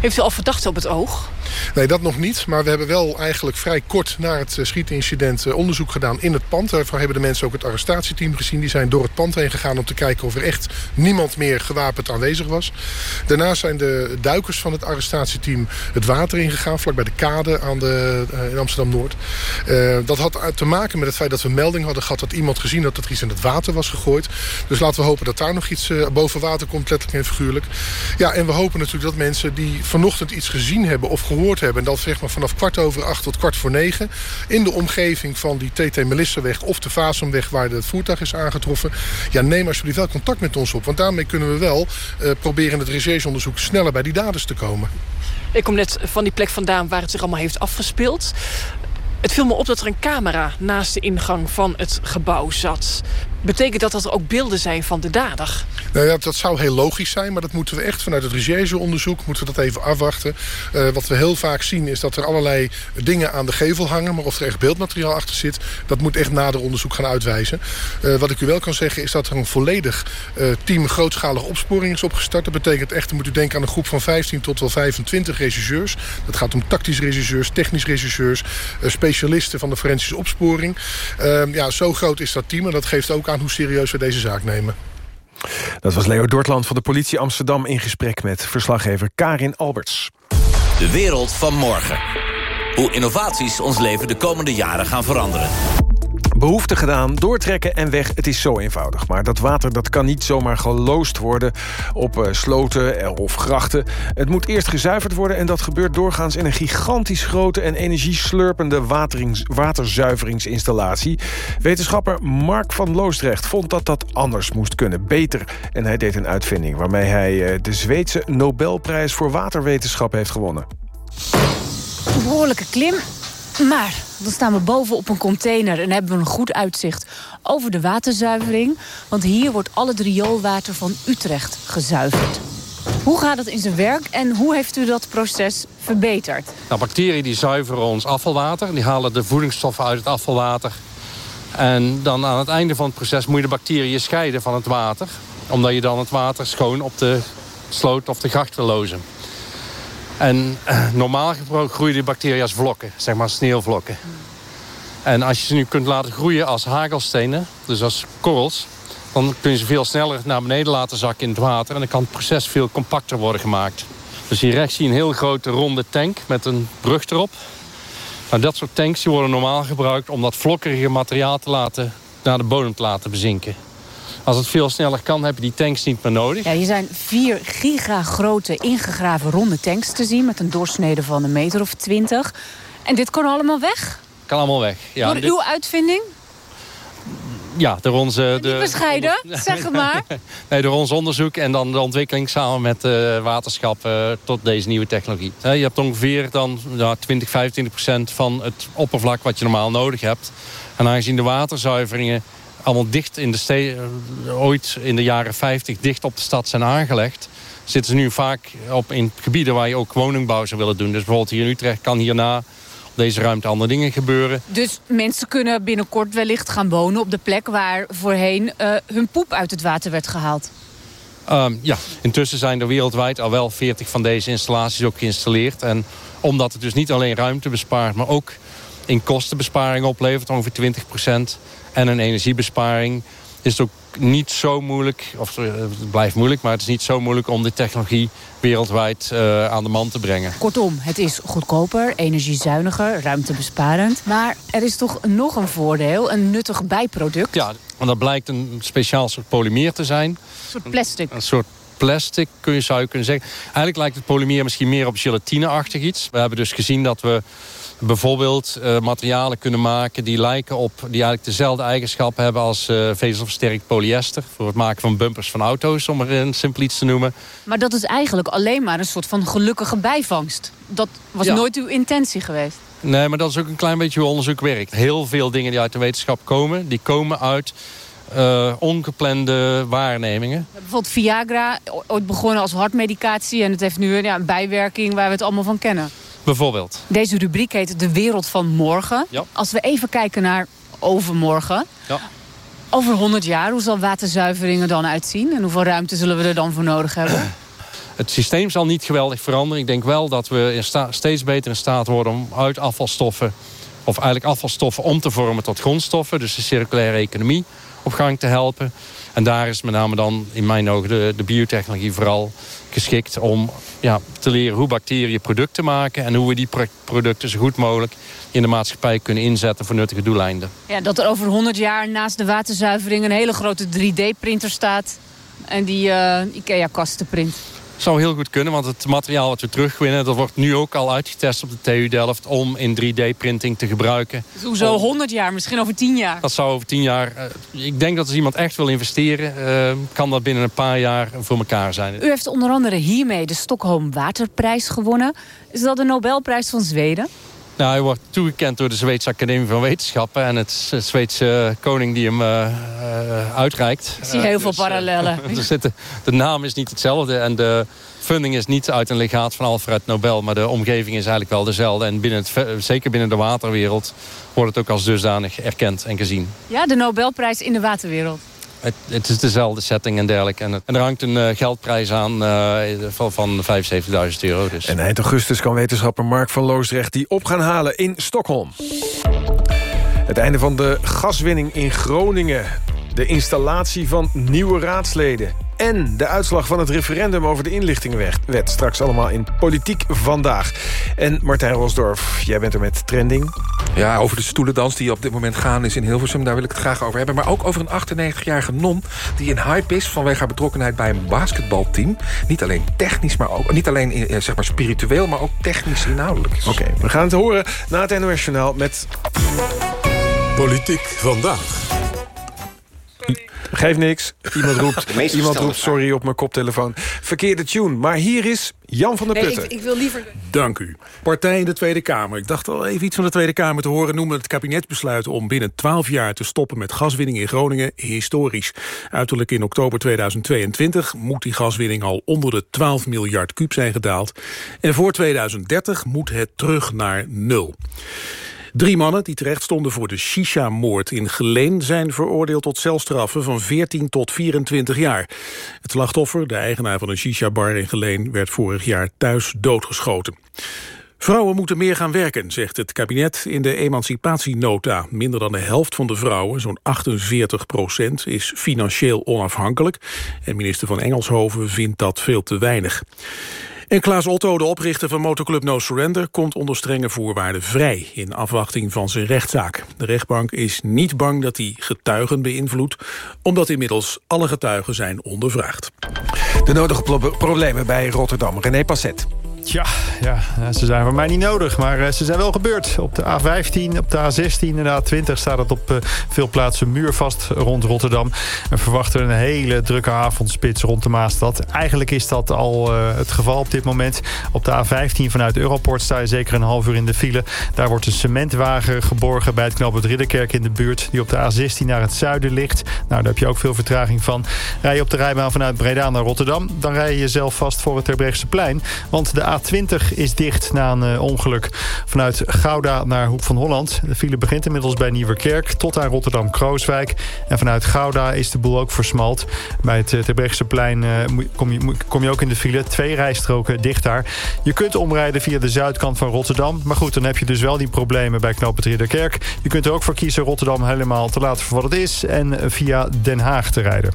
Heeft u al verdachten op het oog? Nee, dat nog niet. Maar we hebben wel eigenlijk vrij kort na het schietincident onderzoek gedaan in het pand. Daarvoor hebben de mensen ook het arrestatieteam gezien. Die zijn door het pand heen gegaan om te kijken of er echt niemand meer gewapend aanwezig was. Daarna zijn de duikers van het arrestatieteam het water ingegaan, vlak bij de kade aan de, uh, in Amsterdam-Noord. Dat had te maken met het feit dat we melding hadden gehad dat iemand gezien had dat er iets in het water was gegooid. Dus laten we hopen dat daar nog iets boven water komt, letterlijk en figuurlijk. Ja, en we hopen natuurlijk dat mensen die vanochtend iets gezien hebben of gehoord hebben... en dat zeg maar vanaf kwart over acht tot kwart voor negen... in de omgeving van die TT Melissaweg of de Vaasumweg... waar het voertuig is aangetroffen... ja, neem alsjeblieft wel contact met ons op. Want daarmee kunnen we wel uh, proberen het rechercheonderzoek... sneller bij die daders te komen. Ik kom net van die plek vandaan waar het zich allemaal heeft afgespeeld. Het viel me op dat er een camera naast de ingang van het gebouw zat. Betekent dat dat er ook beelden zijn van de dader? Nou ja, dat zou heel logisch zijn, maar dat moeten we echt vanuit het rechercheonderzoek moeten we dat even afwachten. Uh, wat we heel vaak zien is dat er allerlei dingen aan de gevel hangen, maar of er echt beeldmateriaal achter zit, dat moet echt nader onderzoek gaan uitwijzen. Uh, wat ik u wel kan zeggen is dat er een volledig uh, team grootschalige opsporing is opgestart. Dat betekent echt, dan moet u denken aan een groep van 15 tot wel 25 regisseurs. Dat gaat om tactische regisseurs, technisch regisseurs, specialisten van de forensische opsporing. ja, zo groot is dat team en dat geeft ook aan hoe serieus we deze zaak nemen. Dat was Leo Dortland van de politie Amsterdam... in gesprek met verslaggever Karin Alberts. De wereld van morgen. Hoe innovaties ons leven de komende jaren gaan veranderen. Behoefte gedaan, doortrekken en weg. Het is zo eenvoudig. Maar dat water dat kan niet zomaar geloosd worden op uh, sloten of grachten. Het moet eerst gezuiverd worden... en dat gebeurt doorgaans in een gigantisch grote... en energieslurpende waterzuiveringsinstallatie. Wetenschapper Mark van Loosdrecht vond dat dat anders moest kunnen. Beter. En hij deed een uitvinding waarmee hij uh, de Zweedse Nobelprijs... voor waterwetenschap heeft gewonnen. Behoorlijke klim, maar dan staan we boven op een container... en hebben we een goed uitzicht over de waterzuivering. Want hier wordt al het rioolwater van Utrecht gezuiverd. Hoe gaat het in zijn werk en hoe heeft u dat proces verbeterd? Nou, bacteriën die zuiveren ons afvalwater. Die halen de voedingsstoffen uit het afvalwater. En dan aan het einde van het proces moet je de bacteriën scheiden van het water. Omdat je dan het water schoon op de sloot of de gracht wil lozen. En eh, normaal groeien die bacteriën als vlokken, zeg maar sneeuwvlokken. En als je ze nu kunt laten groeien als hagelstenen, dus als korrels... dan kun je ze veel sneller naar beneden laten zakken in het water... en dan kan het proces veel compacter worden gemaakt. Dus hier rechts zie je een heel grote ronde tank met een brug erop. Nou, dat soort tanks die worden normaal gebruikt om dat vlokkerige materiaal te laten, naar de bodem te laten bezinken. Als het veel sneller kan, heb je die tanks niet meer nodig. Ja, hier zijn vier gigagrote ingegraven ronde tanks te zien... met een doorsnede van een meter of twintig. En dit kan allemaal weg? Kan allemaal weg, ja. Door dit... uw uitvinding? Ja, door onze... Niet bescheiden, zeg het maar. nee, door ons onderzoek en dan de ontwikkeling samen met uh, waterschap uh, tot deze nieuwe technologie. je hebt ongeveer dan ja, 20, 25 procent van het oppervlak wat je normaal nodig hebt. En aangezien de waterzuiveringen allemaal dicht in de steden, ooit in de jaren 50 dicht op de stad zijn aangelegd, zitten ze nu vaak op in gebieden waar je ook woningbouw zou willen doen. Dus bijvoorbeeld hier in Utrecht kan hierna op deze ruimte andere dingen gebeuren. Dus mensen kunnen binnenkort wellicht gaan wonen op de plek waar voorheen uh, hun poep uit het water werd gehaald? Um, ja, intussen zijn er wereldwijd al wel 40 van deze installaties ook geïnstalleerd. En omdat het dus niet alleen ruimte bespaart, maar ook in kostenbesparing oplevert, ongeveer 20 procent en een energiebesparing is het ook niet zo moeilijk, of eh, het blijft moeilijk... maar het is niet zo moeilijk om de technologie wereldwijd uh, aan de man te brengen. Kortom, het is goedkoper, energiezuiniger, ruimtebesparend. Maar er is toch nog een voordeel, een nuttig bijproduct? Ja, want dat blijkt een speciaal soort polymeer te zijn. Een soort plastic? Een, een soort plastic, kun je, zou je kunnen zeggen. Eigenlijk lijkt het polymeer misschien meer op gelatine-achtig iets. We hebben dus gezien dat we bijvoorbeeld uh, materialen kunnen maken die lijken op, die eigenlijk dezelfde eigenschappen hebben als uh, vezelversterkt polyester. Voor het maken van bumpers van auto's, om er een simpel iets te noemen. Maar dat is eigenlijk alleen maar een soort van gelukkige bijvangst. Dat was ja. nooit uw intentie geweest. Nee, maar dat is ook een klein beetje hoe onderzoek werkt. Heel veel dingen die uit de wetenschap komen, die komen uit uh, ongeplande waarnemingen. Bijvoorbeeld Viagra, ooit begonnen als hartmedicatie... en het heeft nu ja, een bijwerking waar we het allemaal van kennen. Bijvoorbeeld. Deze rubriek heet De Wereld van Morgen. Ja. Als we even kijken naar overmorgen... Ja. Over 100 jaar, hoe zal waterzuivering er dan uitzien? En hoeveel ruimte zullen we er dan voor nodig hebben? Het systeem zal niet geweldig veranderen. Ik denk wel dat we in steeds beter in staat worden om uit afvalstoffen... of eigenlijk afvalstoffen om te vormen tot grondstoffen. Dus de circulaire economie op gang te helpen. En daar is met name dan in mijn ogen de, de biotechnologie vooral geschikt om ja, te leren hoe bacteriën producten maken... en hoe we die producten zo goed mogelijk in de maatschappij kunnen inzetten voor nuttige doeleinden. Ja, dat er over 100 jaar naast de waterzuivering een hele grote 3D-printer staat... en die uh, IKEA-kasten print zou heel goed kunnen, want het materiaal wat we terugwinnen... dat wordt nu ook al uitgetest op de TU Delft om in 3D-printing te gebruiken. Dus hoezo 100 jaar, misschien over 10 jaar? Dat zou over 10 jaar... Uh, ik denk dat als iemand echt wil investeren... Uh, kan dat binnen een paar jaar voor elkaar zijn. U heeft onder andere hiermee de Stockholm Waterprijs gewonnen. Is dat de Nobelprijs van Zweden? Nou, hij wordt toegekend door de Zweedse Academie van Wetenschappen... en het Zweedse koning die hem uh, uh, uitreikt. Ik zie heel veel dus, parallellen. De naam is niet hetzelfde en de funding is niet uit een legaat van Alfred Nobel... maar de omgeving is eigenlijk wel dezelfde. En binnen het, zeker binnen de waterwereld wordt het ook als dusdanig erkend en gezien. Ja, de Nobelprijs in de waterwereld. Het, het, is dezelfde setting en dergelijke. En, er hangt een uh, geldprijs aan uh, van, van 75.000 euro. Dus. En eind augustus kan wetenschapper Mark van Loosdrecht die op gaan halen in Stockholm. Het einde van de gaswinning in Groningen. De installatie van nieuwe raadsleden En de uitslag van het referendum over de inlichtingenwet. Straks allemaal in Politiek Vandaag. En Martijn Rosdorf, jij bent er met trending. Ja, over de stoelendans die op dit moment gaan is in Hilversum. Daar wil ik het graag over hebben. Maar ook over een 98-jarige non die in hype is... vanwege haar betrokkenheid bij een basketbalteam. Niet alleen technisch, maar ook niet alleen eh, zeg maar spiritueel... maar ook technisch inhoudelijk. Oké, we gaan het horen na het NOS Journaal met... Politiek Vandaag. Geef niks. Iemand roept, iemand roept sorry op mijn koptelefoon. Verkeerde tune. Maar hier is Jan van der Nee, Putten. ik, ik wil liever... Dank u. Partij in de Tweede Kamer. Ik dacht al even iets van de Tweede Kamer te horen... noemen het kabinetsbesluit om binnen 12 jaar te stoppen met gaswinning in Groningen historisch. Uiterlijk in oktober 2022 moet die gaswinning al onder de 12 miljard kuub zijn gedaald. En voor 2030 moet het terug naar nul. Drie mannen die terecht stonden voor de Shisha-moord in Geleen... zijn veroordeeld tot celstraffen van 14 tot 24 jaar. Het slachtoffer, de eigenaar van een Shisha-bar in Geleen... werd vorig jaar thuis doodgeschoten. Vrouwen moeten meer gaan werken, zegt het kabinet in de emancipatienota. Minder dan de helft van de vrouwen, zo'n 48 procent, is financieel onafhankelijk. En minister van Engelshoven vindt dat veel te weinig. En Klaas Otto, de oprichter van motorclub No Surrender... komt onder strenge voorwaarden vrij in afwachting van zijn rechtszaak. De rechtbank is niet bang dat hij getuigen beïnvloedt... omdat inmiddels alle getuigen zijn ondervraagd. De nodige pro- problemen bij Rotterdam. René Passet. Tja, ja, ze zijn voor mij niet nodig, maar eh, ze zijn wel gebeurd. Op de A15, op de A16 en de A20 staat het op eh, veel plaatsen muurvast rond Rotterdam. En verwachten een hele drukke avondspits rond de Maastad. Eigenlijk is dat al eh, het geval op dit moment. Op de A15 vanuit Europort sta je zeker een half uur in de file. Daar wordt een cementwagen geborgen bij het knooppunt Ridderkerk in de buurt... die op de A16 naar het zuiden ligt. Nou, daar heb je ook veel vertraging van. Rij je op de rijbaan vanuit Breda naar Rotterdam... dan rij je jezelf vast voor het Terbrechtseplein. Want de A20 is dicht na een eh, ongeluk. Vanuit Gouda naar Hoek van Holland. De file begint inmiddels bij Nieuwerkerk tot aan Rotterdam-Krooswijk. En vanuit Gouda is de boel ook versmalt. Bij het uh, Terbrechtseplein eh, moet- kom, je, kom je ook in de file. Twee rijstroken dicht daar. Je kunt omrijden via de zuidkant van Rotterdam. Maar goed, dan heb je dus wel die problemen bij knooppunt Ridderkerk. Je kunt er ook voor kiezen Rotterdam helemaal te laten voor wat het is... en eh, via Den Haag te rijden.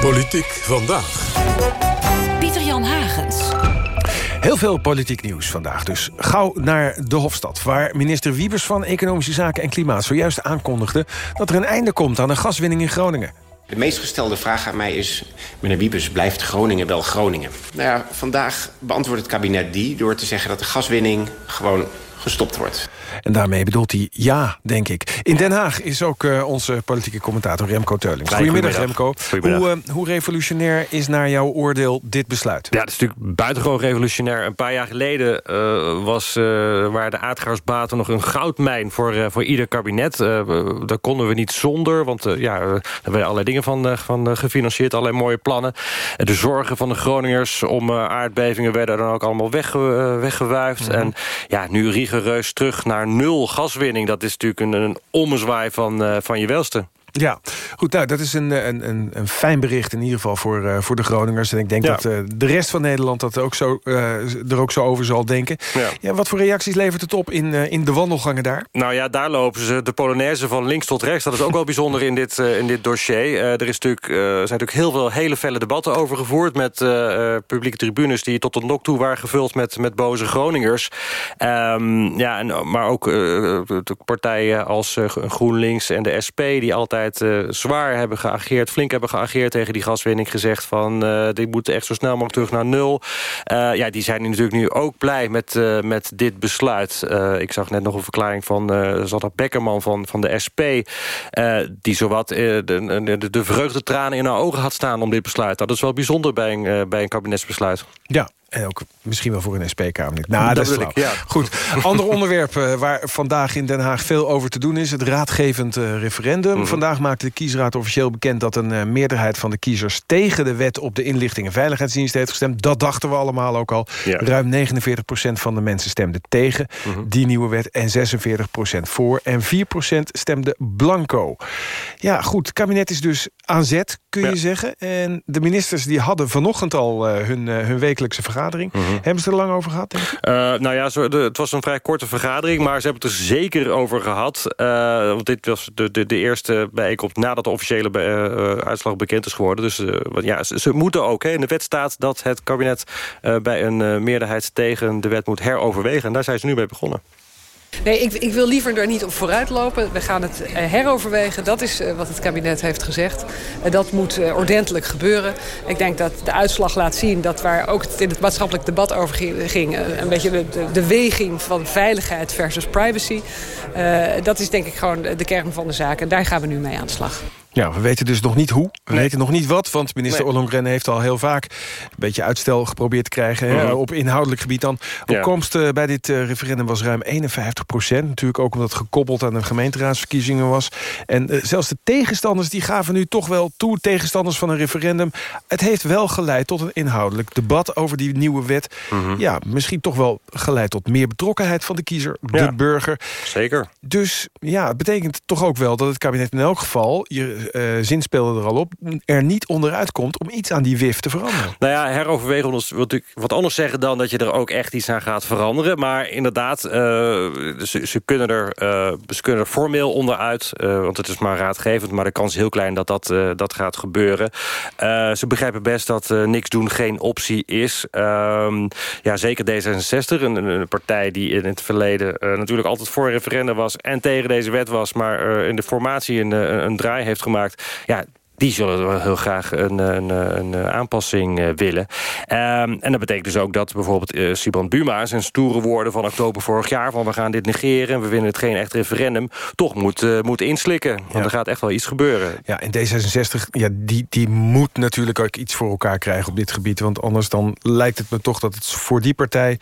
Politiek Vandaag. Pieter-Jan Hagens. Heel veel politiek nieuws vandaag. Dus gauw naar de Hofstad. Waar minister Wiebers van Economische Zaken en Klimaat... zojuist aankondigde dat er een einde komt aan de gaswinning in Groningen. De meest gestelde vraag aan mij is... meneer Wiebes, blijft Groningen wel Groningen? Nou ja, vandaag beantwoordt het kabinet die... door te zeggen dat de gaswinning gewoon gestopt wordt. En daarmee bedoelt hij ja, denk ik. In Den Haag is ook eh, onze politieke commentator Remco Teulings. Goedemiddag, goedemiddag. Remco. Goedemiddag. Hoe, eh, hoe revolutionair is naar jouw oordeel dit besluit? Ja, dat is natuurlijk buitengewoon revolutionair. Een paar jaar geleden eh, was, eh, waren de aardgasbaten nog een goudmijn voor, eh, voor ieder kabinet. Eh, daar konden we niet zonder, want ja, er werden allerlei dingen van, eh, van gefinancierd. Allerlei mooie plannen. En de zorgen van de Groningers om eh, aardbevingen werden dan ook allemaal wegge, eh, weggewuifd. En ja, nu rigoureus terug naar nul gaswinning. Dat is natuurlijk een, een ommezwaai van, eh, van je welste. Ja, goed. Nou, dat is een, eh, een, een, een fijn bericht in ieder geval voor, eh, voor de Groningers. En ik denk Ja. dat eh, de rest van Nederland dat ook zo, er ook zo over zal denken. Ja. wat voor reacties levert het op in, in de wandelgangen daar? Nou ja, daar lopen ze de Polonaise van links tot rechts. Dat is ook wel bijzonder in dit, in dit dossier. Er, is natuurlijk, er zijn natuurlijk heel veel hele felle debatten over gevoerd... met publieke tribunes die tot de nok toe waren gevuld met, met boze Groningers. Ehm, ja, en, maar ook de partijen als GroenLinks en de SP... die altijd eh, zwaar hebben geageerd, flink hebben geageerd... tegen die gaswinning gezegd van... eh die moeten echt zo snel mogelijk terug naar nul. Eh, ja, die zijn natuurlijk nu ook blij met, met dit besluit. Ik zag net nog een verklaring van Zanna Beckerman van, van de SP... die zowat de, de, de vreugdetranen in haar ogen had staan om dit besluit. Dat is wel bijzonder bij een, bij een kabinetsbesluit. Ja, en ook misschien wel voor een SP-Kamerlid. Nou, dat, Dat is ik, ja. Goed, ander onderwerp eh, waar vandaag in Den Haag veel over te doen is... het raadgevend eh, referendum. Mhm. Vandaag maakte de kiesraad officieel bekend... dat een eh, meerderheid van de kiezers tegen de wet... op de inlichting en veiligheidsdienst heeft gestemd. Dat dachten we allemaal ook al. Ja. Ruim 49% van de mensen stemde tegen Mhm. die nieuwe wet... en 46% voor en 4% stemde blanco. Ja, goed, het kabinet is dus aan zet, kun je zeggen. En de ministers die hadden vanochtend al eh, hun, eh, hun wekelijkse vergadering vergadering. Hebben ze er lang over gehad, denk ik? Uh, nou ja, zo, de, het was een vrij korte vergadering, maar ze hebben het er zeker over gehad. Uh, want dit was de, de, de eerste bijeenkomst nadat de officiële uh, uitslag bekend is geworden. Dus ja, ze, ze, moeten ook. Hè. In de wet staat dat het kabinet bij een meerderheid tegen de wet moet heroverwegen. En daar zijn ze nu mee begonnen. Nee, ik, ik, wil liever er niet op vooruit lopen. We gaan het heroverwegen. Dat is wat het kabinet heeft gezegd. dat moet ordentelijk gebeuren. Ik denk dat de uitslag laat zien dat waar ook het in het maatschappelijk debat over ging... een beetje de, de, weging van veiligheid versus privacy. Dat is denk ik gewoon de kern van de zaak. En daar gaan we nu mee aan de slag. Ja, we weten dus nog niet hoe. We nee. weten nog niet wat, want minister nee. Ollongren heeft al heel vaak... een beetje uitstel geprobeerd te krijgen hè, op inhoudelijk gebied dan. Ja. Opkomst uh, bij dit uh, referendum was ruim 51 procent. Natuurlijk ook omdat het gekoppeld aan de gemeenteraadsverkiezingen was. En uh, zelfs de tegenstanders die gaven nu toch wel toe... tegenstanders van een referendum. Het heeft wel geleid tot een inhoudelijk debat over die nieuwe wet. Mhm. Ja, misschien toch wel geleid tot meer betrokkenheid van de kiezer, de burger. Zeker. Dus ja, het betekent toch ook wel dat het kabinet in elk geval... je uh, zin speelde er al op, er niet onderuit komt... om iets aan die WIF te veranderen. Nou ja, heroverwegen wil natuurlijk wat anders zeggen... dan dat je er ook echt iets aan gaat veranderen. Maar inderdaad, uh, ze, kunnen er, uh, ze kunnen er formeel onderuit. Want het is maar raadgevend, maar de kans is heel klein dat dat, dat gaat gebeuren. ze begrijpen best dat niks doen geen optie is. Ehm, ja, zeker D66, een, een, partij die in het verleden... natuurlijk altijd voor een referendum was en tegen deze wet was... maar in de formatie een, een draai heeft gemaakt ja, die zullen wel heel graag een, een, een aanpassing uh, willen. Um, en dat betekent dus ook dat bijvoorbeeld uh, Sibrand Buma... zijn stoere woorden van oktober vorig jaar... van we gaan dit negeren, we winnen het geen echt referendum... toch moet, uh, moet inslikken. Want ja. er gaat echt wel iets gebeuren. Ja, en D66 ja, die, die moet natuurlijk ook iets voor elkaar krijgen op dit gebied. Want anders dan lijkt het me toch dat het voor die partij...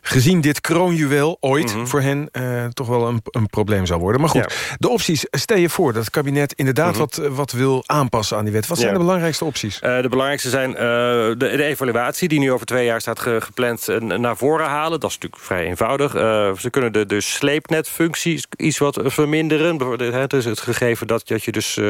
gezien dit kroonjuweel ooit mm -hmm. voor hen... toch wel een, een probleem zal worden. Maar goed, ja. de opties, stel je voor dat het kabinet inderdaad mm -hmm. wat, wat wil aanpassen aan die wet. Wat zijn ja. de belangrijkste opties? Uh, de belangrijkste zijn uh, de, de, evaluatie die nu over twee jaar staat ge, gepland uh, naar voren halen. Dat is natuurlijk vrij eenvoudig. ze kunnen de, de sleepnetfunctie iets wat verminderen. Het is het gegeven dat, dat je dus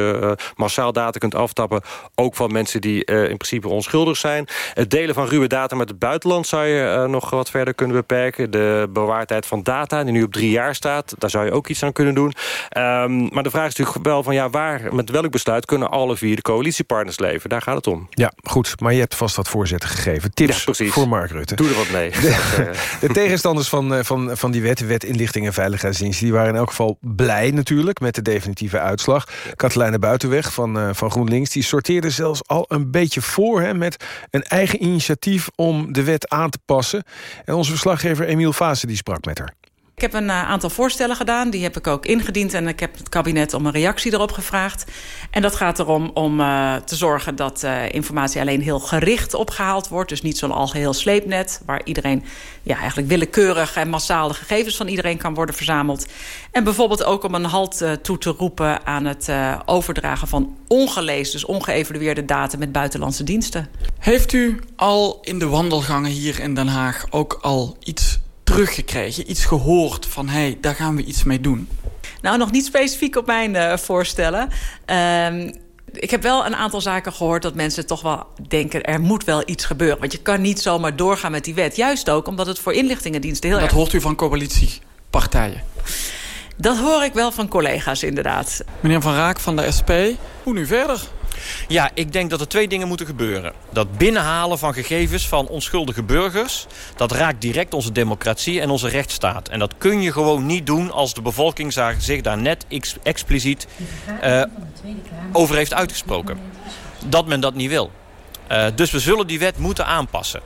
massaal data kunt aftappen. Ook van mensen die in principe onschuldig zijn. Het delen van ruwe data met het buitenland zou je nog wat verder kunnen beperken. De bewaardheid van data die nu op drie jaar staat. Daar zou je ook iets aan kunnen doen. Um, maar de vraag is natuurlijk wel van ja, waar, met welk besluit kunnen alle vier de coalitiepartners leven. Daar gaat het om. Ja, goed. Maar je hebt vast wat voorzetten gegeven. Tips ja, voor Mark Rutte. Doe er wat mee. De, de tegenstanders van, van, van die wet, wet inlichting en veiligheidsdienst... die waren in elk geval blij natuurlijk met de definitieve uitslag. Katelijne Buitenweg van, uh, van GroenLinks... die sorteerde zelfs al een beetje voor hè, met een eigen initiatief... om de wet aan te passen. En onze verslaggever Emiel Vaassen die sprak met haar. Ik heb een uh, aantal voorstellen gedaan. Die heb ik ook ingediend. En ik heb het kabinet om een reactie erop gevraagd. En dat gaat erom om uh, te zorgen dat uh, informatie alleen heel gericht opgehaald wordt. Dus niet zo'n algeheel sleepnet. Waar iedereen ja, eigenlijk willekeurig en massaal de gegevens van iedereen kan worden verzameld. En bijvoorbeeld ook om een halt toe te roepen aan het overdragen van ongelezen, dus ongeëvalueerde data met buitenlandse diensten. Heeft u al in de wandelgangen hier in Den Haag ook al iets teruggekregen, iets gehoord van hé, hey, daar gaan we iets mee doen? Nou, nog niet specifiek op mijn uh, voorstellen. Uh, ik heb wel een aantal zaken gehoord dat mensen toch wel denken... er moet wel iets gebeuren. Want je kan niet zomaar doorgaan met die wet. Juist ook omdat het voor inlichtingendiensten heel dat erg... Dat hoort u van coalitiepartijen? Dat hoor ik wel van collega's, inderdaad. Meneer Van Raak van de SP, hoe nu verder? Ja, ik denk dat er twee dingen moeten gebeuren. Dat binnenhalen van gegevens van onschuldige burgers... dat raakt direct onze democratie en onze rechtsstaat. En dat kun je gewoon niet doen als de bevolking zich daar net ex expliciet uh, over heeft uitgesproken. Dat men dat niet wil. Uh, dus we zullen die wet moeten aanpassen.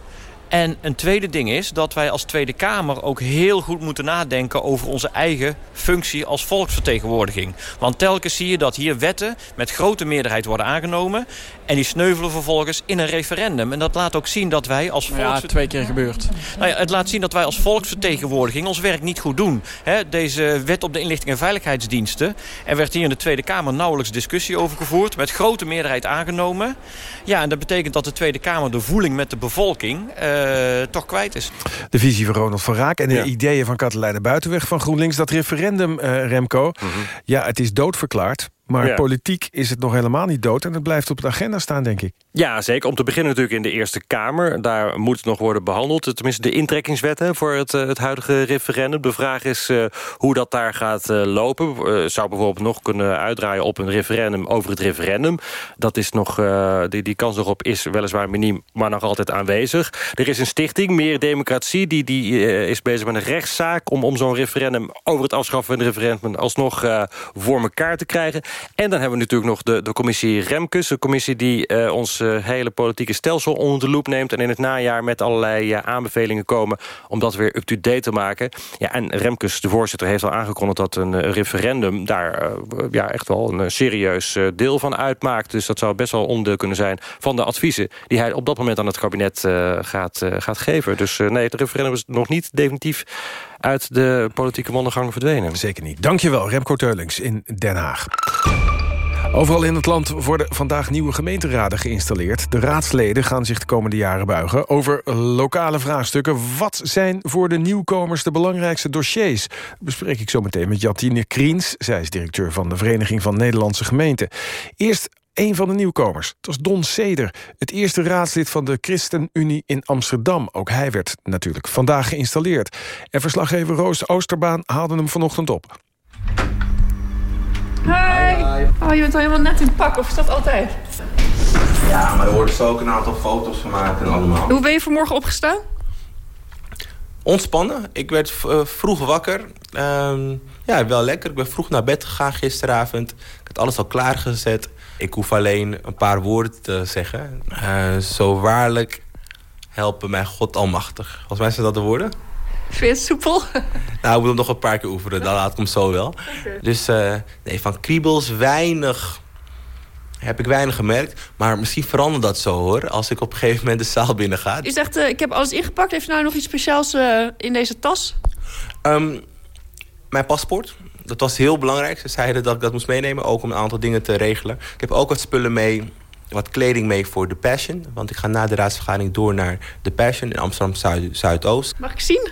En een tweede ding is dat wij als Tweede Kamer ook heel goed moeten nadenken over onze eigen functie als volksvertegenwoordiging. Want telkens zie je dat hier wetten met grote meerderheid worden aangenomen en die sneuvelen vervolgens in een referendum. En dat laat ook zien dat wij als volksvertegenwoordiging... Ja, twee keer gebeurd. Nou ja, het laat zien dat wij als volksvertegenwoordiging ons werk niet goed doen. He, deze wet op de inlichting en veiligheidsdiensten... er werd hier in de Tweede Kamer nauwelijks discussie over gevoerd... met grote meerderheid aangenomen. Ja, en dat betekent dat de Tweede Kamer de voeling met de bevolking... Uh, toch kwijt is. De visie van Ronald van Raak en de ja. ideeën van Katelijne Buitenweg van GroenLinks. Dat referendum, uh, Remco, mm -hmm. ja, het is doodverklaard. Maar Ja. politiek is het nog helemaal niet dood... en het blijft op de agenda staan, denk ik. Ja, zeker. Om te beginnen natuurlijk in de Eerste Kamer. Daar moet het nog worden behandeld. Tenminste, de intrekkingswet hè, voor het, eh, het huidige referendum. De vraag is eh, hoe dat daar gaat eh, lopen. Eh, zou bijvoorbeeld nog kunnen uitdraaien op een referendum over het referendum. Dat is nog, die, die kans erop is weliswaar miniem, maar nog altijd aanwezig. Er is een stichting, Meer Democratie, die, die is bezig met een rechtszaak... om, om zo'n referendum over het afschaffen van het referendum... alsnog voor elkaar te krijgen. En dan hebben we natuurlijk nog de, de commissie Remkes. Een commissie die eh, ons eh, hele politieke stelsel onder de loep neemt... en in het najaar met allerlei eh, aanbevelingen komen... om dat weer up-to-date te maken. Ja, en Remkes, de voorzitter, heeft al aangekondigd... dat een referendum daar ja, echt wel een serieus deel van uitmaakt. Dus dat zou best wel onderdeel kunnen zijn van de adviezen... die hij op dat moment aan het kabinet gaat, gaat geven. Dus nee, het referendum is nog niet definitief uit de politieke wandelgang verdwenen. Zeker niet. Dankjewel, Remco Teulings in Den Haag. Overal in het land worden vandaag nieuwe gemeenteraden geïnstalleerd. De raadsleden gaan zich de komende jaren buigen over lokale vraagstukken. Wat zijn voor de nieuwkomers de belangrijkste dossiers? Bespreek ik zo meteen met Jatine Kriens. Zij is directeur van de Vereniging van Nederlandse Gemeenten. Eerst een van de nieuwkomers. Het was Don Seder, het eerste raadslid van de ChristenUnie in Amsterdam. Ook hij werd natuurlijk vandaag geïnstalleerd. En verslaggever Roos Oosterbaan haalde hem vanochtend op. Hi. Oh, je bent al helemaal net in pak, of is dat altijd? Ja, maar er worden zo ook een aantal foto's gemaakt en allemaal. Hoe ben je vanmorgen opgestaan? Ontspannen. Ik werd eh, vroeg wakker. Ehm, ja, wel lekker. Ik ben vroeg naar bed gegaan gisteravond. Ik had alles al klaargezet. Ik hoef alleen een paar woorden te zeggen. Eh, zo waarlijk helpen mij God almachtig. Volgens mij zijn dat de woorden. Vind je het soepel? Nou, ik moet hem nog een paar keer oefenen. Dan laat ik hem zo wel. Dus eh, nee, van kriebels weinig... Heb ik weinig gemerkt. Maar misschien verandert dat zo hoor. Als ik op een gegeven moment de zaal binnen ga. Je zegt, eh, ik heb alles ingepakt. Heeft u nou nog iets speciaals in deze tas? Ehm, mijn paspoort. Dat was heel belangrijk. Ze zeiden dat ik dat moest meenemen. Ook om een aantal dingen te regelen. Ik heb ook wat spullen mee. Wat kleding mee voor de Passion. Want ik ga na de raadsvergadering door naar de Passion in Amsterdam Zuid- Zuidoost. Mag ik zien?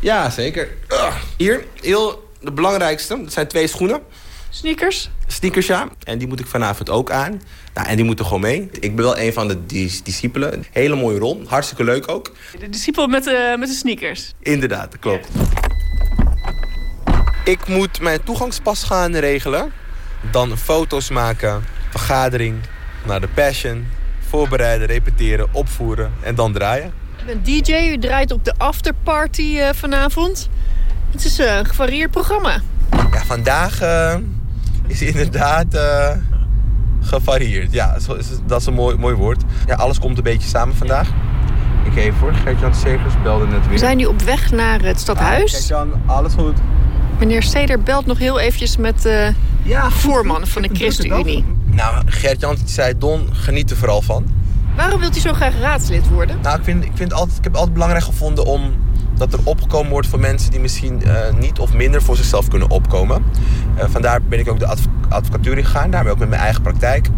Ja, zeker. Hier, heel de belangrijkste. Dat zijn twee schoenen. Sneakers? Sneakers, ja. En die moet ik vanavond ook aan. Nou, en die moeten gewoon mee. Ik ben wel een van de dis discipelen. Hele mooie rol. Hartstikke leuk ook. De discipel met de, met de sneakers. Inderdaad, dat klopt. Ik moet mijn toegangspas gaan regelen. Dan foto's maken, vergadering, naar de passion, voorbereiden, repeteren, opvoeren en dan draaien. Ik ben DJ, u draait op de afterparty eh, vanavond. Het is eh, een gevarieerd programma. Ja, vandaag eh, is inderdaad eh, gevarieerd. Ja, zo is het- dat is een mooi, mooi woord. Ja, alles komt een beetje samen vandaag. Ik even voor, Gert-Jan Segers belde net weer. We zijn nu op weg naar het stadhuis. Gert-Jan, alles goed. Meneer Steder belt nog heel eventjes met de voorman van de ChristenUnie. Nou, Gert-Jan zei, Don, geniet er vooral van. Waarom wilt u zo graag raadslid worden? Nou, ik, vind, ik, vind altijd, ik heb het altijd belangrijk gevonden om dat er opgekomen wordt voor mensen die misschien eh, niet of minder voor zichzelf kunnen opkomen. Eh, vandaar ben ik ook de adv advocatuur ingegaan, daarmee ook met mijn eigen praktijk.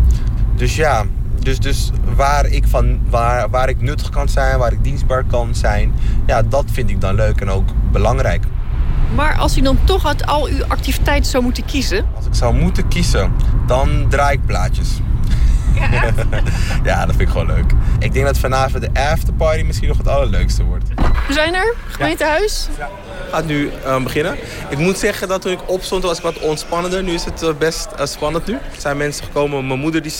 Dus ja, dus, dus waar, ik van, waar, waar ik nuttig kan zijn, waar ik dienstbaar kan zijn, ja, dat vind ik dan leuk en ook belangrijk. Maar als u dan toch uit al uw activiteiten zou moeten kiezen... Als ik zou moeten kiezen, dan draai ik plaatjes. Ja, dat vind ik gewoon leuk. Ik denk dat vanavond de afterparty misschien nog het allerleukste wordt. We zijn er, gemeentehuis. gaat nu eh, beginnen. Ik moet zeggen dat toen ik opstond was ik wat ontspannender. Nu is het eh, best eh, spannend nu. Er zijn mensen gekomen. Mijn moeder die,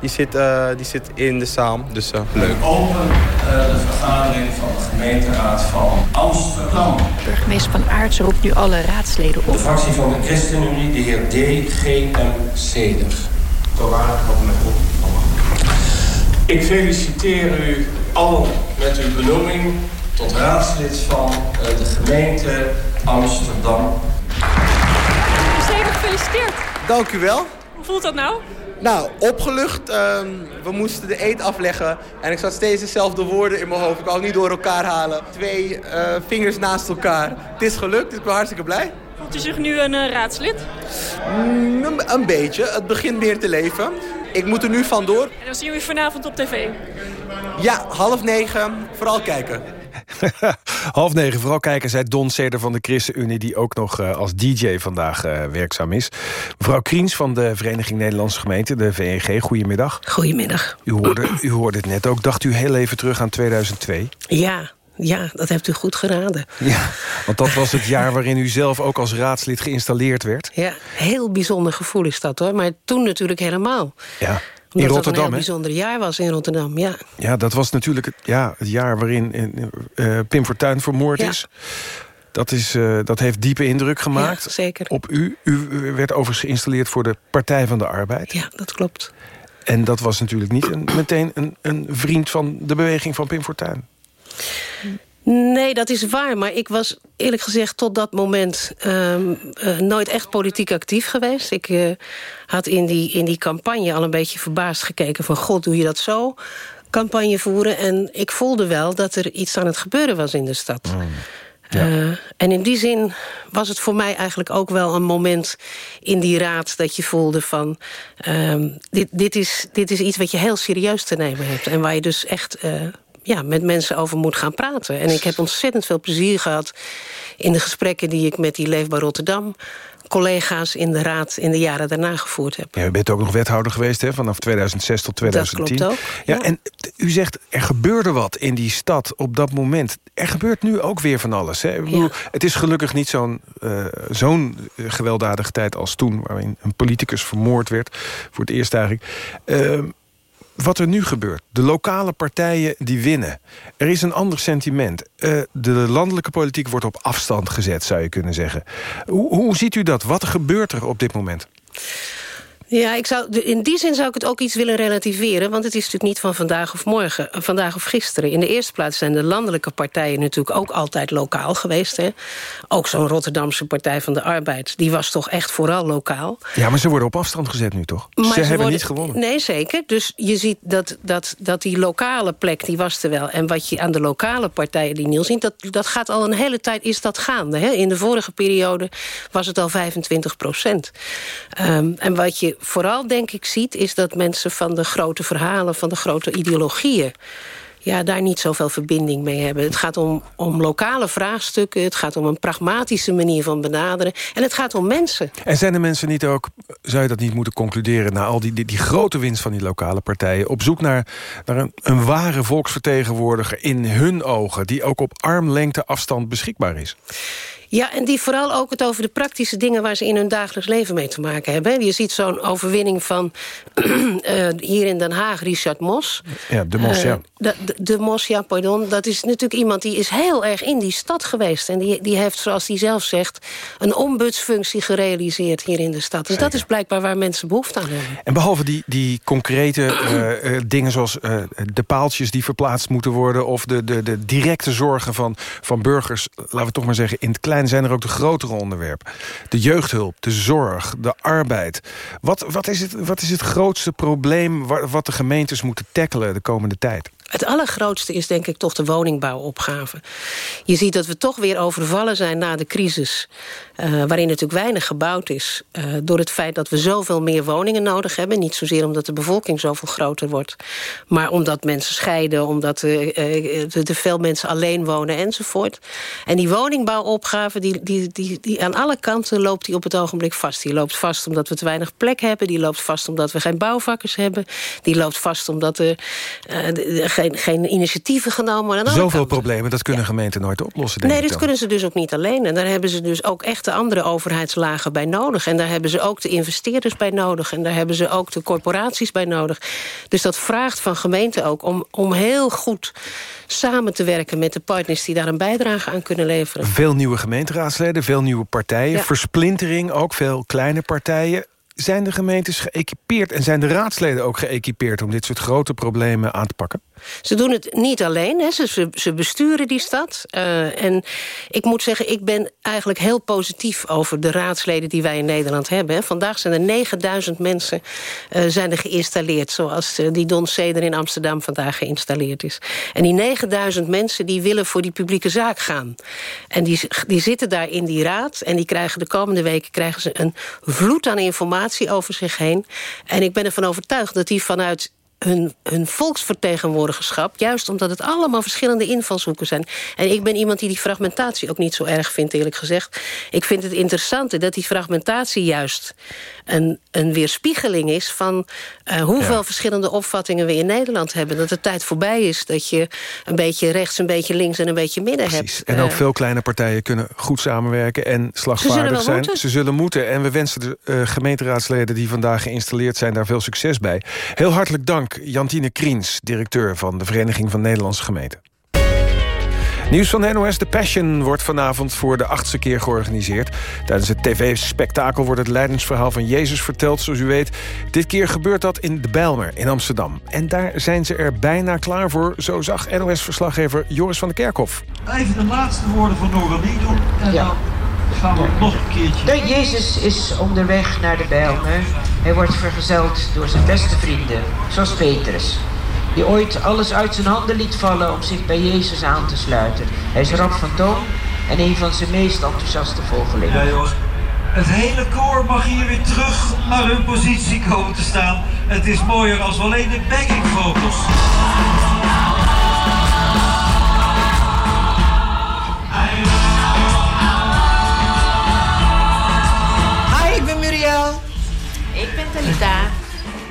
die, zit, eh, die zit in de zaal. Dus eh, leuk. Open eh, de vergadering van de gemeenteraad van Amsterdam. Burgemeester Van Aartsen roept nu alle raadsleden De op. fractie van de ChristenUnie, de heer D.G.M. Ceder. Ik feliciteer u al met uw benoeming tot raadslid van eh, de gemeente Amsterdam. Steder, gefeliciteerd. Dank u wel. Hoe voelt dat nou? Nou, opgelucht. ehm, we moesten de eet afleggen. En ik zat steeds dezelfde woorden in mijn hoofd. Ik kan het niet door elkaar halen. Twee eh, vingers naast elkaar. Het is gelukt. Ik ben hartstikke blij. Voelt u zich nu een eh, raadslid? Mm, een, een beetje. Het begint meer te leven. Ik moet er nu vandoor. En dan zien we u vanavond op tv. Ja, half negen. Vooral kijken. Half negen, vooral kijken, zei Don Seder van de ChristenUnie... die ook nog uh, als DJ vandaag uh, werkzaam is. Mevrouw Kriens van de Vereniging Nederlandse Gemeenten, de VNG. Goedemiddag. Goedemiddag. U hoorde, u hoorde het net ook. Dacht u heel even terug aan 2002? Ja, ja, dat hebt u goed geraden. Ja, want dat was het jaar waarin u zelf ook als raadslid geïnstalleerd werd. Ja, heel bijzonder gevoel is dat hoor. Maar toen natuurlijk helemaal. Ja. Omdat in Rotterdam, het een bijzonder jaar was in Rotterdam, ja. Ja, dat was natuurlijk het, ja, het jaar waarin uh, Pim Fortuyn vermoord Ja. is. Dat, is uh, dat heeft diepe indruk gemaakt Ja, zeker. op u. U werd overigens geïnstalleerd voor de Partij van de Arbeid. Ja, dat klopt. En dat was natuurlijk niet een, meteen een, een vriend van de beweging van Pim Fortuyn. Nee, dat is waar. Maar ik was eerlijk gezegd tot dat moment um, uh, nooit echt politiek actief geweest. Ik uh, had in die, in die campagne al een beetje verbaasd gekeken van... god, doe je dat zo? Campagne voeren. En ik voelde wel dat er iets aan het gebeuren was in de stad. Mm. Ja. Uh, en in die zin was het voor mij eigenlijk ook wel een moment in die raad... dat je voelde van, um, dit, dit, is, dit is iets wat je heel serieus te nemen hebt. En waar je dus echt ja, met mensen over moet gaan praten. En ik heb ontzettend veel plezier gehad in de gesprekken die ik met die Leefbaar Rotterdam collega's in de raad in de jaren daarna gevoerd heb. Ja, u bent ook nog wethouder geweest, hè? Vanaf 2006 tot 2010. Dat klopt ook. Ja, ja. En u zegt, er gebeurde wat in die stad op dat moment. Er gebeurt nu ook weer van alles. Hè? Ik bedoel, ja. Het is gelukkig niet zo'n uh, zo'n gewelddadige tijd als toen... waarin een politicus vermoord werd, voor het eerst eigenlijk... Uh, wat er nu gebeurt. De lokale partijen die winnen. Er is een ander sentiment. Uh, de landelijke politiek wordt op afstand gezet, zou je kunnen zeggen. Hoe, hoe ziet u dat? Wat gebeurt er op dit moment? Ja, ik zou, in die zin zou ik het ook iets willen relativeren... want het is natuurlijk niet van vandaag of morgen, vandaag of gisteren. In de eerste plaats zijn de landelijke partijen natuurlijk ook altijd lokaal geweest. Hè? Ook zo'n Rotterdamse Partij van de Arbeid, die was toch echt vooral lokaal. Ja, maar ze worden op afstand gezet nu toch? Maar ze, ze hebben worden, niet gewonnen. Nee, zeker. Dus je ziet dat, dat, dat die lokale plek, die was er wel. En wat je aan de lokale partijen die Niels ziet... dat, dat gaat al een hele tijd, is dat gaande. Hè? In de vorige periode was het al 25 procent. Um, en wat je vooral denk ik ziet... is dat mensen van de grote verhalen, van de grote ideologieën... ja, daar niet zoveel verbinding mee hebben. Het gaat om, om lokale vraagstukken, het gaat om een pragmatische manier van benaderen... en het gaat om mensen. En zijn de mensen niet ook, zou je dat niet moeten concluderen... na al die, die, grote winst van die lokale partijen... op zoek naar, naar een, een ware volksvertegenwoordiger in hun ogen... die ook op armlengte afstand beschikbaar is? Ja, en die vooral ook het over de praktische dingen... waar ze in hun dagelijks leven mee te maken hebben. Je ziet zo'n overwinning van uh, hier in Den Haag, Richard Mos. Ja, de Mos, uh, ja. De, de, de, Mos, ja, pardon. Dat is natuurlijk iemand die is heel erg in die stad geweest. En die, die heeft, zoals hij zelf zegt... een ombudsfunctie gerealiseerd hier in de stad. Dus Zeker. dat is blijkbaar waar mensen behoefte aan hebben. En behalve die, die concrete uh, dingen zoals de paaltjes die verplaatst moeten worden... of de, de, de directe zorgen van, van burgers, laten we toch maar zeggen... in het klein zijn er ook de grotere onderwerpen. De jeugdhulp, de zorg, de arbeid. Wat, wat, is, het, wat is het grootste probleem wat de gemeentes moeten tackelen de komende tijd? Het allergrootste is denk ik toch de woningbouwopgave. Je ziet dat we toch weer overvallen zijn na de crisis... Uh, waarin natuurlijk weinig gebouwd is... Uh, door het feit dat we zoveel meer woningen nodig hebben. Niet zozeer omdat de bevolking zoveel groter wordt... maar omdat mensen scheiden, omdat uh, er veel mensen alleen wonen enzovoort. En die woningbouwopgave, die, die, die, die aan alle kanten loopt die op het ogenblik vast. Die loopt vast omdat we te weinig plek hebben. Die loopt vast omdat we geen bouwvakkers hebben. Die loopt vast omdat er geen, geen initiatieven genomen. Zoveel problemen, dat kunnen ja. gemeenten nooit oplossen, denk Nee, dat kunnen ze dus ook niet alleen. En daar hebben ze dus ook echt de andere overheidslagen bij nodig. En daar hebben ze ook de investeerders bij nodig. En daar hebben ze ook de corporaties bij nodig. Dus dat vraagt van gemeenten ook om, om heel goed samen te werken met de partners die daar een bijdrage aan kunnen leveren. Veel nieuwe gemeenteraadsleden, veel nieuwe partijen. Ja. Versplintering ook, veel kleine partijen. Zijn de gemeentes geëquipeerd en zijn de raadsleden ook geëquipeerd... om dit soort grote problemen aan te pakken? Ze doen het niet alleen, hè. Ze, ze besturen die stad. Uh, en ik moet zeggen, ik ben eigenlijk heel positief... over de raadsleden die wij in Nederland hebben. Vandaag zijn er 9000 mensen uh, zijn er geïnstalleerd... zoals uh, die Don Ceder in Amsterdam vandaag geïnstalleerd is. En die 9000 mensen die willen voor die publieke zaak gaan. En die, die zitten daar in die raad... en die krijgen de komende weken krijgen ze een vloed aan informatie over zich heen. En ik ben ervan overtuigd dat die vanuit hun, hun volksvertegenwoordigerschap... juist omdat het allemaal verschillende invalshoeken zijn. En ik ben iemand die die fragmentatie ook niet zo erg vindt, eerlijk gezegd. Ik vind het interessante dat die fragmentatie juist... een, een weerspiegeling is van uh, hoeveel Ja. verschillende opvattingen we in Nederland hebben. Dat de tijd voorbij is dat je een beetje rechts, een beetje links... en een beetje midden hebt. En ook Eh, veel kleine partijen kunnen goed samenwerken en slagvaardig zijn. moeten. Ze zullen moeten. En we wensen de eh, gemeenteraadsleden die vandaag geïnstalleerd zijn... daar veel succes bij. Heel hartelijk dank, Jantine Kriens, directeur van de Vereniging van Nederlandse Gemeenten. Nieuws van de NOS. The Passion wordt vanavond voor de achtste keer georganiseerd. Tijdens het tv-spektakel wordt het leidensverhaal van Jezus verteld, zoals u weet. Dit keer gebeurt dat in de Bijlmer in Amsterdam. En daar zijn ze er bijna klaar voor, zo zag NOS-verslaggever Joris van der Kerkhof. Even de laatste woorden van Noralie doen. En dan gaan we nog een keertje. De Jezus is onderweg naar de Bijlmer. Hij wordt vergezeld door zijn beste vrienden, zoals Petrus. Die ooit alles uit zijn handen liet vallen om zich bij Jezus aan te sluiten. Hij is rap van toon en een van zijn meest enthousiaste volgelingen. Ja. Het hele koor mag hier weer terug naar hun positie komen te staan. Het is mooier als alleen de backing vocals. Talita.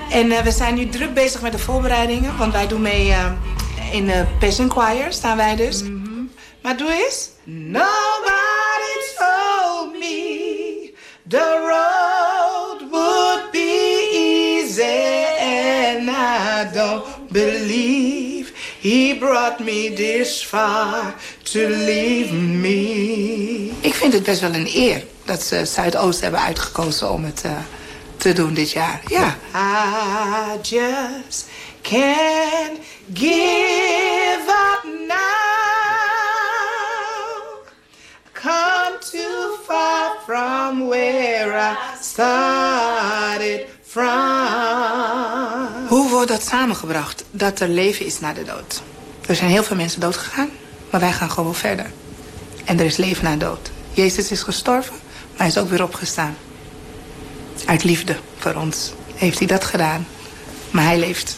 En eh, we zijn nu druk bezig met de voorbereidingen, want wij doen mee eh, in de Passion Choir, staan wij dus. Maar doe eens. Nobody told me the road would be easy and I don't believe he brought me this far to leave me. Ik vind het best wel een eer dat ze Zuidoost hebben uitgekozen om het eh, te doen dit jaar. Ja. I just can't give up now. Come too far from where I started from. Hoe wordt dat samengebracht? Dat er leven is na de dood. Er zijn heel veel mensen doodgegaan, maar wij gaan gewoon verder. En er is leven na dood. Jezus is gestorven, maar hij is ook weer opgestaan. Uit liefde voor ons heeft hij dat gedaan. Maar hij leeft.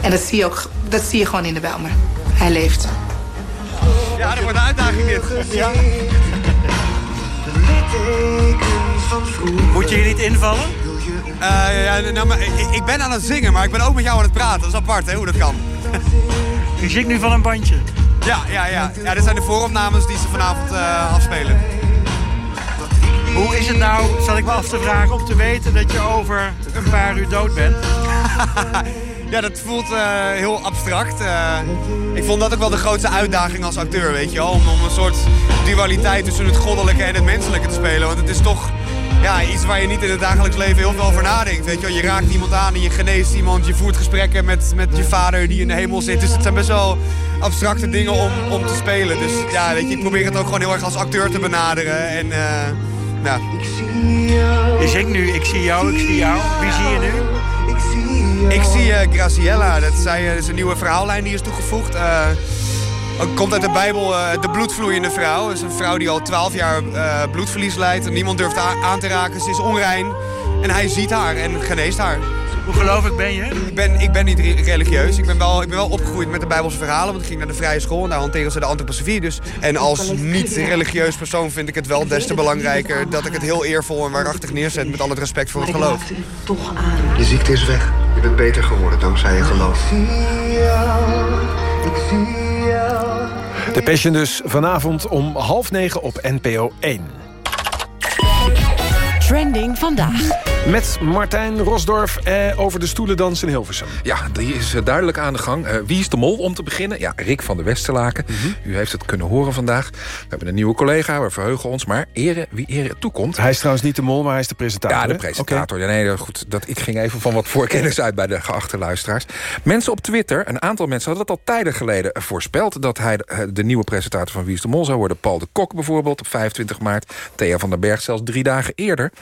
En dat zie je, ook, dat zie je gewoon in de Belmer. Hij leeft. Ja, dat wordt een uitdaging dit. Ja. Moet je hier niet invallen? Eh, ja, nou, maar, ik, ik ben aan het zingen, maar ik ben ook met jou aan het praten. Dat is apart, hè, hoe dat kan. Je zingt nu van een bandje. Ja, ja, ja. ja dit zijn de vooropnames die ze vanavond eh, afspelen. Hoe is het nou, zal ik me af te vragen, om te weten dat je over een paar uur dood bent? Ja, dat voelt eh, heel abstract. Eh, ik vond dat ook wel de grootste uitdaging als acteur, weet je wel. Om, om een soort dualiteit tussen het goddelijke en het menselijke te spelen. Want het is toch ja, iets waar je niet in het dagelijks leven heel veel over nadenkt. Weet je, wel. je raakt iemand aan en je geneest iemand. Je voert gesprekken met, met je vader die in de hemel zit. Dus het zijn best wel abstracte dingen om, om te spelen. Dus ja, weet je, ik probeer het ook gewoon heel erg als acteur te benaderen. En eh, nou... Je zingt nu, ik zie jou, ik zie jou. Wie zie je nu? Ik zie eh, Graciella. Dat, zij, eh, dat is een nieuwe verhaallijn die is toegevoegd. Eh, komt uit de Bijbel de bloedvloeiende vrouw. Dat is een vrouw die al twaalf jaar bloedverlies lijdt. En niemand durft haar aan te raken. Ze is onrein. En hij ziet haar en geneest haar. Hoe gelovig ben je? Ik ben, ik ben niet re- religieus. Ik ben, wel, ik ben wel opgegroeid met de Bijbelse verhalen. Want ik ging naar de vrije school en daar hanteren ze de antroposofie. Dus. En als niet-religieus persoon vind ik het wel des te belangrijker... dat ik het heel eervol en waarachtig neerzet met al het respect voor het geloof. Je ziekte is weg. Je bent beter geworden dankzij je geloof. De Passion dus vanavond om half negen op NPO 1. Trending vandaag. Met Martijn Rosdorf eh, over de stoelendans in Hilversum. Ja, die is eh, duidelijk aan de gang. Eh, wie is de mol om te beginnen? Ja, Rick van der Westerlaken. Mhm. U heeft het kunnen horen vandaag. We hebben een nieuwe collega, we verheugen ons. Maar ere, wie ere toekomt... Hij is trouwens niet de mol, maar hij is de presentator. Ja, de presentator. Ja, nee, goed, dat, ik ging even van wat voorkennis uit bij de geachte luisteraars. Mensen op Twitter, een aantal mensen hadden dat al tijden geleden voorspeld... dat hij eh, de nieuwe presentator van Wie is de Mol zou worden. Paul de Kok bijvoorbeeld op 25 maart. Thea van den Berg zelfs drie dagen eerder.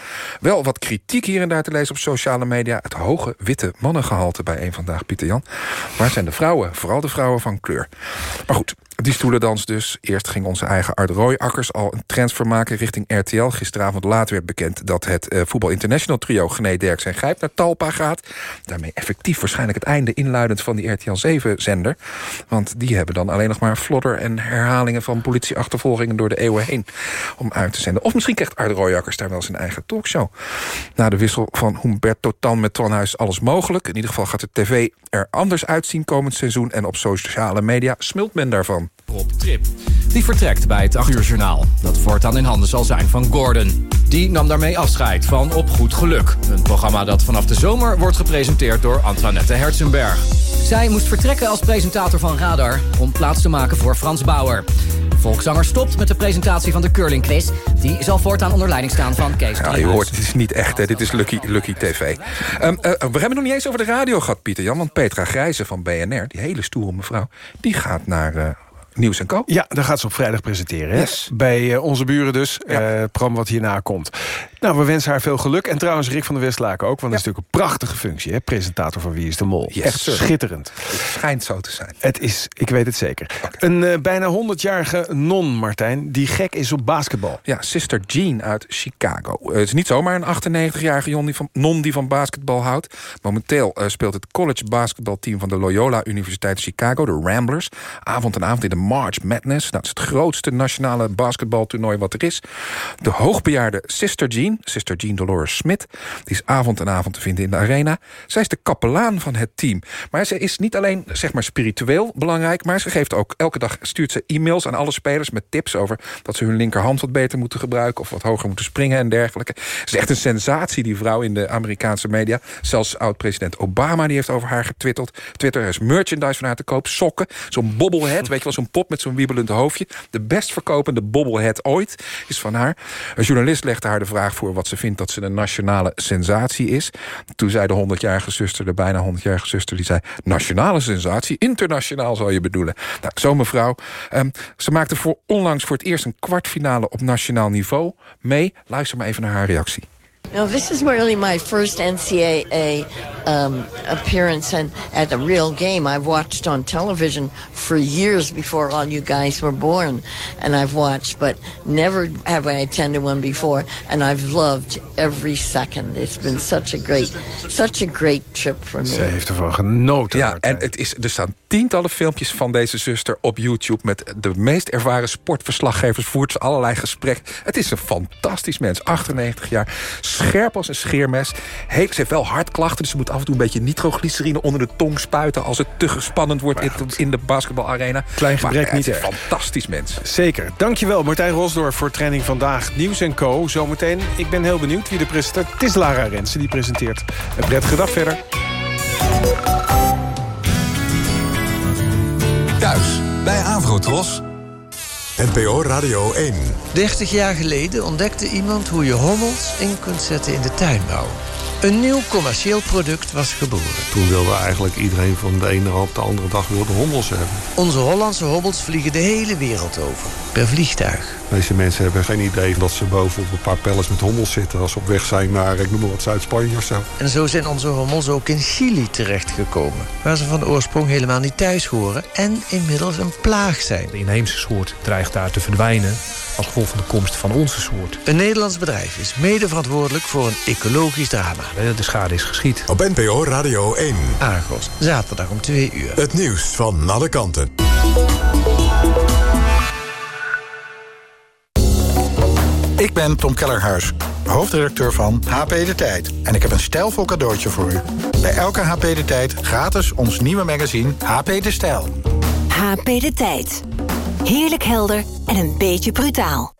Wel wat kritiek hier en daar te lezen op sociale media... het hoge witte mannengehalte bij een vandaag, Pieter Jan. Waar zijn de vrouwen? Vooral de vrouwen van kleur. Maar goed, die stoelendans dus. Eerst ging onze eigen Art Royakkers al een transfer maken richting RTL. Gisteravond later werd bekend dat het uh, Voetbal International trio... Gené Derks en Grijp naar Talpa gaat. Daarmee effectief waarschijnlijk het einde inluidend van die RTL 7-zender. Want die hebben dan alleen nog maar flodder en herhalingen... van politieachtervolgingen door de eeuwen heen om uit te zenden. Of misschien krijgt Art Royakkers daar wel zijn eigen talkshow. Na de wissel van Humberto Tan met Twanhuis alles mogelijk. In ieder geval gaat de tv er anders uitzien komend seizoen... en op sociale media smult men daarvan. Rob Trip. Die vertrekt bij het 8 uur journaal. Dat voortaan in handen zal zijn van Gordon. Die nam daarmee afscheid van Op Goed Geluk. Een programma dat vanaf de zomer wordt gepresenteerd door Antoinette Herzenberg. Zij moest vertrekken als presentator van Radar... om plaats te maken voor Frans Bauer. Volkszanger stopt met de presentatie van de Curling Quiz. Die zal voortaan onder leiding staan van Kees Ja, je hoort, het is niet echt, hè. dit is Lucky, Lucky TV. Um, uh, we hebben het nog niet eens over de radio gehad, Pieter Jan. Want Petra Grijze van BNR, die hele stoere mevrouw... die gaat naar... Uh, Nieuws en Co. Ja, daar gaat ze op vrijdag presenteren. Yes. Bij uh, onze buren dus. Ja. Uh, het programma wat hierna komt. Nou, we wensen haar veel geluk. En trouwens Rick van der Westlaken ook. Want dat is natuurlijk een prachtige functie. Hè? Presentator van Wie is de Mol. Yes, Echt sir. schitterend. Het schijnt zo te zijn. Het is, ik weet het zeker. Okay. Een uh, bijna 100-jarige non, Martijn, die gek is op basketbal. Ja, Sister Jean uit Chicago. het is niet zomaar een 98-jarige non die van, non die van basketbal houdt. Momenteel speelt het college basketbalteam van de Loyola Universiteit Chicago, de Ramblers. Avond en avond in de March Madness. Nou, dat is het grootste nationale basketbaltoernooi wat er is. De hoogbejaarde Sister Jean, Sister Jean Dolores Smit... die is avond en avond te vinden in de arena. Zij is de kapelaan van het team. Maar ze is niet alleen zeg maar, spiritueel belangrijk... maar ze geeft ook elke dag stuurt ze e-mails aan alle spelers... met tips over dat ze hun linkerhand wat beter moeten gebruiken... of wat hoger moeten springen en dergelijke. Het is echt een sensatie, die vrouw in de Amerikaanse media. Zelfs oud-president Obama die heeft over haar getwitterd. Twitter is merchandise van haar te koop. Sokken, zo'n bobblehead, weet je wel, zo'n pop met zo'n wiebelend hoofdje. De best verkopende bobblehead ooit is van haar. Een journalist legde haar de vraag voor wat ze vindt dat ze een nationale sensatie is. Toen zei de 100-jarige zuster, de bijna 100-jarige zuster, die zei... nationale sensatie, internationaal zou je bedoelen. Nou, zo mevrouw. Um, ze maakte voor onlangs voor het eerst een kwartfinale op nationaal niveau mee. Luister maar even naar haar reactie. Now, this is really my first NCAA um, appearance and at a real game. I've watched on television for years before all you guys were born, and I've watched, but never have I attended one before, and I've loved every second. It's been such a great, such a great trip for me. Ze heeft ervan genoten. Ja, en het is, er staan tientallen filmpjes van deze zuster op YouTube... met de meest ervaren sportverslaggevers, voert ze allerlei gesprekken. Het is een fantastisch mens, 98 jaar scherp als een scheermes. Heeft, ze heeft wel hartklachten, dus ze moet af en toe een beetje nitroglycerine onder de tong spuiten... als het te spannend wordt in, in de basketbalarena. Klein gebrek maar, niet erg. fantastisch mens. Zeker. Dankjewel Martijn Rosdorf voor Training Vandaag. Nieuws en Co. Zometeen. Ik ben heel benieuwd wie de presentator... Het is Lara Rensen die presenteert. Een prettige dag verder. Thuis bij Avrotros. NPO Radio 1. 30 jaar geleden ontdekte iemand hoe je hommels in kunt zetten in de tuinbouw. Een nieuw commercieel product was geboren. Toen wilde eigenlijk iedereen van de ene op de andere dag wilde hommels hebben. Onze Hollandse hobbels vliegen de hele wereld over. Per vliegtuig. Deze mensen hebben geen idee dat ze boven op een paar pellets met hommels zitten... als ze op weg zijn naar, ik noem maar wat, Zuid-Spanje of zo. En zo zijn onze hommels ook in Chili terechtgekomen. Waar ze van oorsprong helemaal niet thuis horen. En inmiddels een plaag zijn. De inheemse soort dreigt daar te verdwijnen als gevolg van de komst van onze soort. Een Nederlands bedrijf is mede verantwoordelijk voor een ecologisch drama. De schade is geschied. Op NPO Radio 1. Argos, zaterdag om 2 uur. Het nieuws van alle kanten. Ik ben Tom Kellerhuis, hoofdredacteur van HP De Tijd. En ik heb een stijlvol cadeautje voor u. Bij elke HP De Tijd gratis ons nieuwe magazine HP De Stijl. HP De Tijd. Heerlijk helder en een beetje brutaal.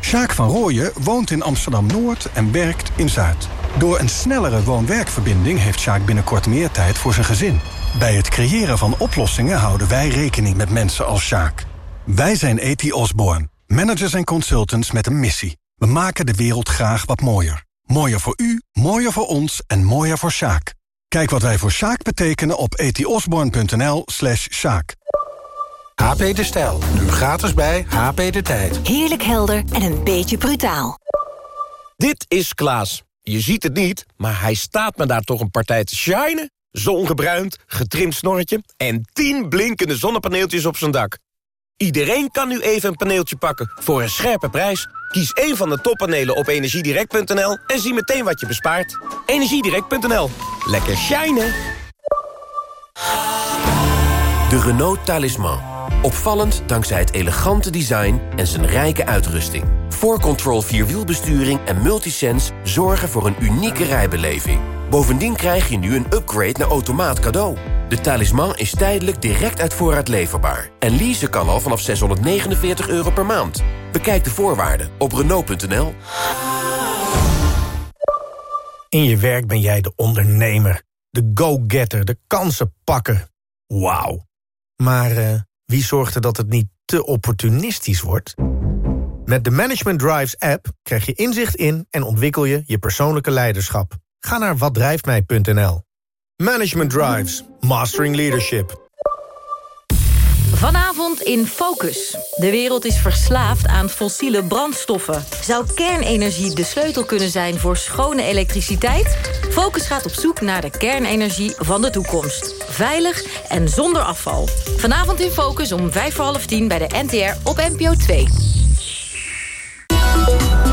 Sjaak van Rooyen woont in Amsterdam-Noord en werkt in Zuid. Door een snellere woon-werkverbinding heeft Sjaak binnenkort meer tijd voor zijn gezin. Bij het creëren van oplossingen houden wij rekening met mensen als Sjaak. Wij zijn E.T. Osborne, managers en consultants met een missie. We maken de wereld graag wat mooier. Mooier voor u, mooier voor ons en mooier voor Sjaak. Kijk wat wij voor Sjaak betekenen op etiosborn.nl slash Sjaak. HP De Stijl, nu gratis bij HP De Tijd. Heerlijk helder en een beetje brutaal. Dit is Klaas. Je ziet het niet, maar hij staat me daar toch een partij te shinen. Zongebruind, getrimd snorretje en 10 blinkende zonnepaneeltjes op zijn dak. Iedereen kan nu even een paneeltje pakken voor een scherpe prijs. Kies één van de toppanelen op energiedirect.nl en zie meteen wat je bespaart. Energiedirect.nl. Lekker shinen! De Renault Talisman. Opvallend dankzij het elegante design en zijn rijke uitrusting. 4Control Vierwielbesturing en Multisense zorgen voor een unieke rijbeleving. Bovendien krijg je nu een upgrade naar automaat cadeau. De talisman is tijdelijk direct uit voorraad leverbaar. En leasen kan al vanaf 649 euro per maand. Bekijk de voorwaarden op Renault.nl. In je werk ben jij de ondernemer, de go-getter, de kansenpakker. Wauw. Maar uh, wie zorgt er dat het niet te opportunistisch wordt? Met de Management Drives app krijg je inzicht in en ontwikkel je je persoonlijke leiderschap. Ga naar watdrijftmij.nl. Management Drives. Mastering Leadership. Vanavond in Focus. De wereld is verslaafd aan fossiele brandstoffen. Zou kernenergie de sleutel kunnen zijn voor schone elektriciteit? Focus gaat op zoek naar de kernenergie van de toekomst. Veilig en zonder afval. Vanavond in Focus om vijf voor half tien bij de NTR op NPO 2. Thank you.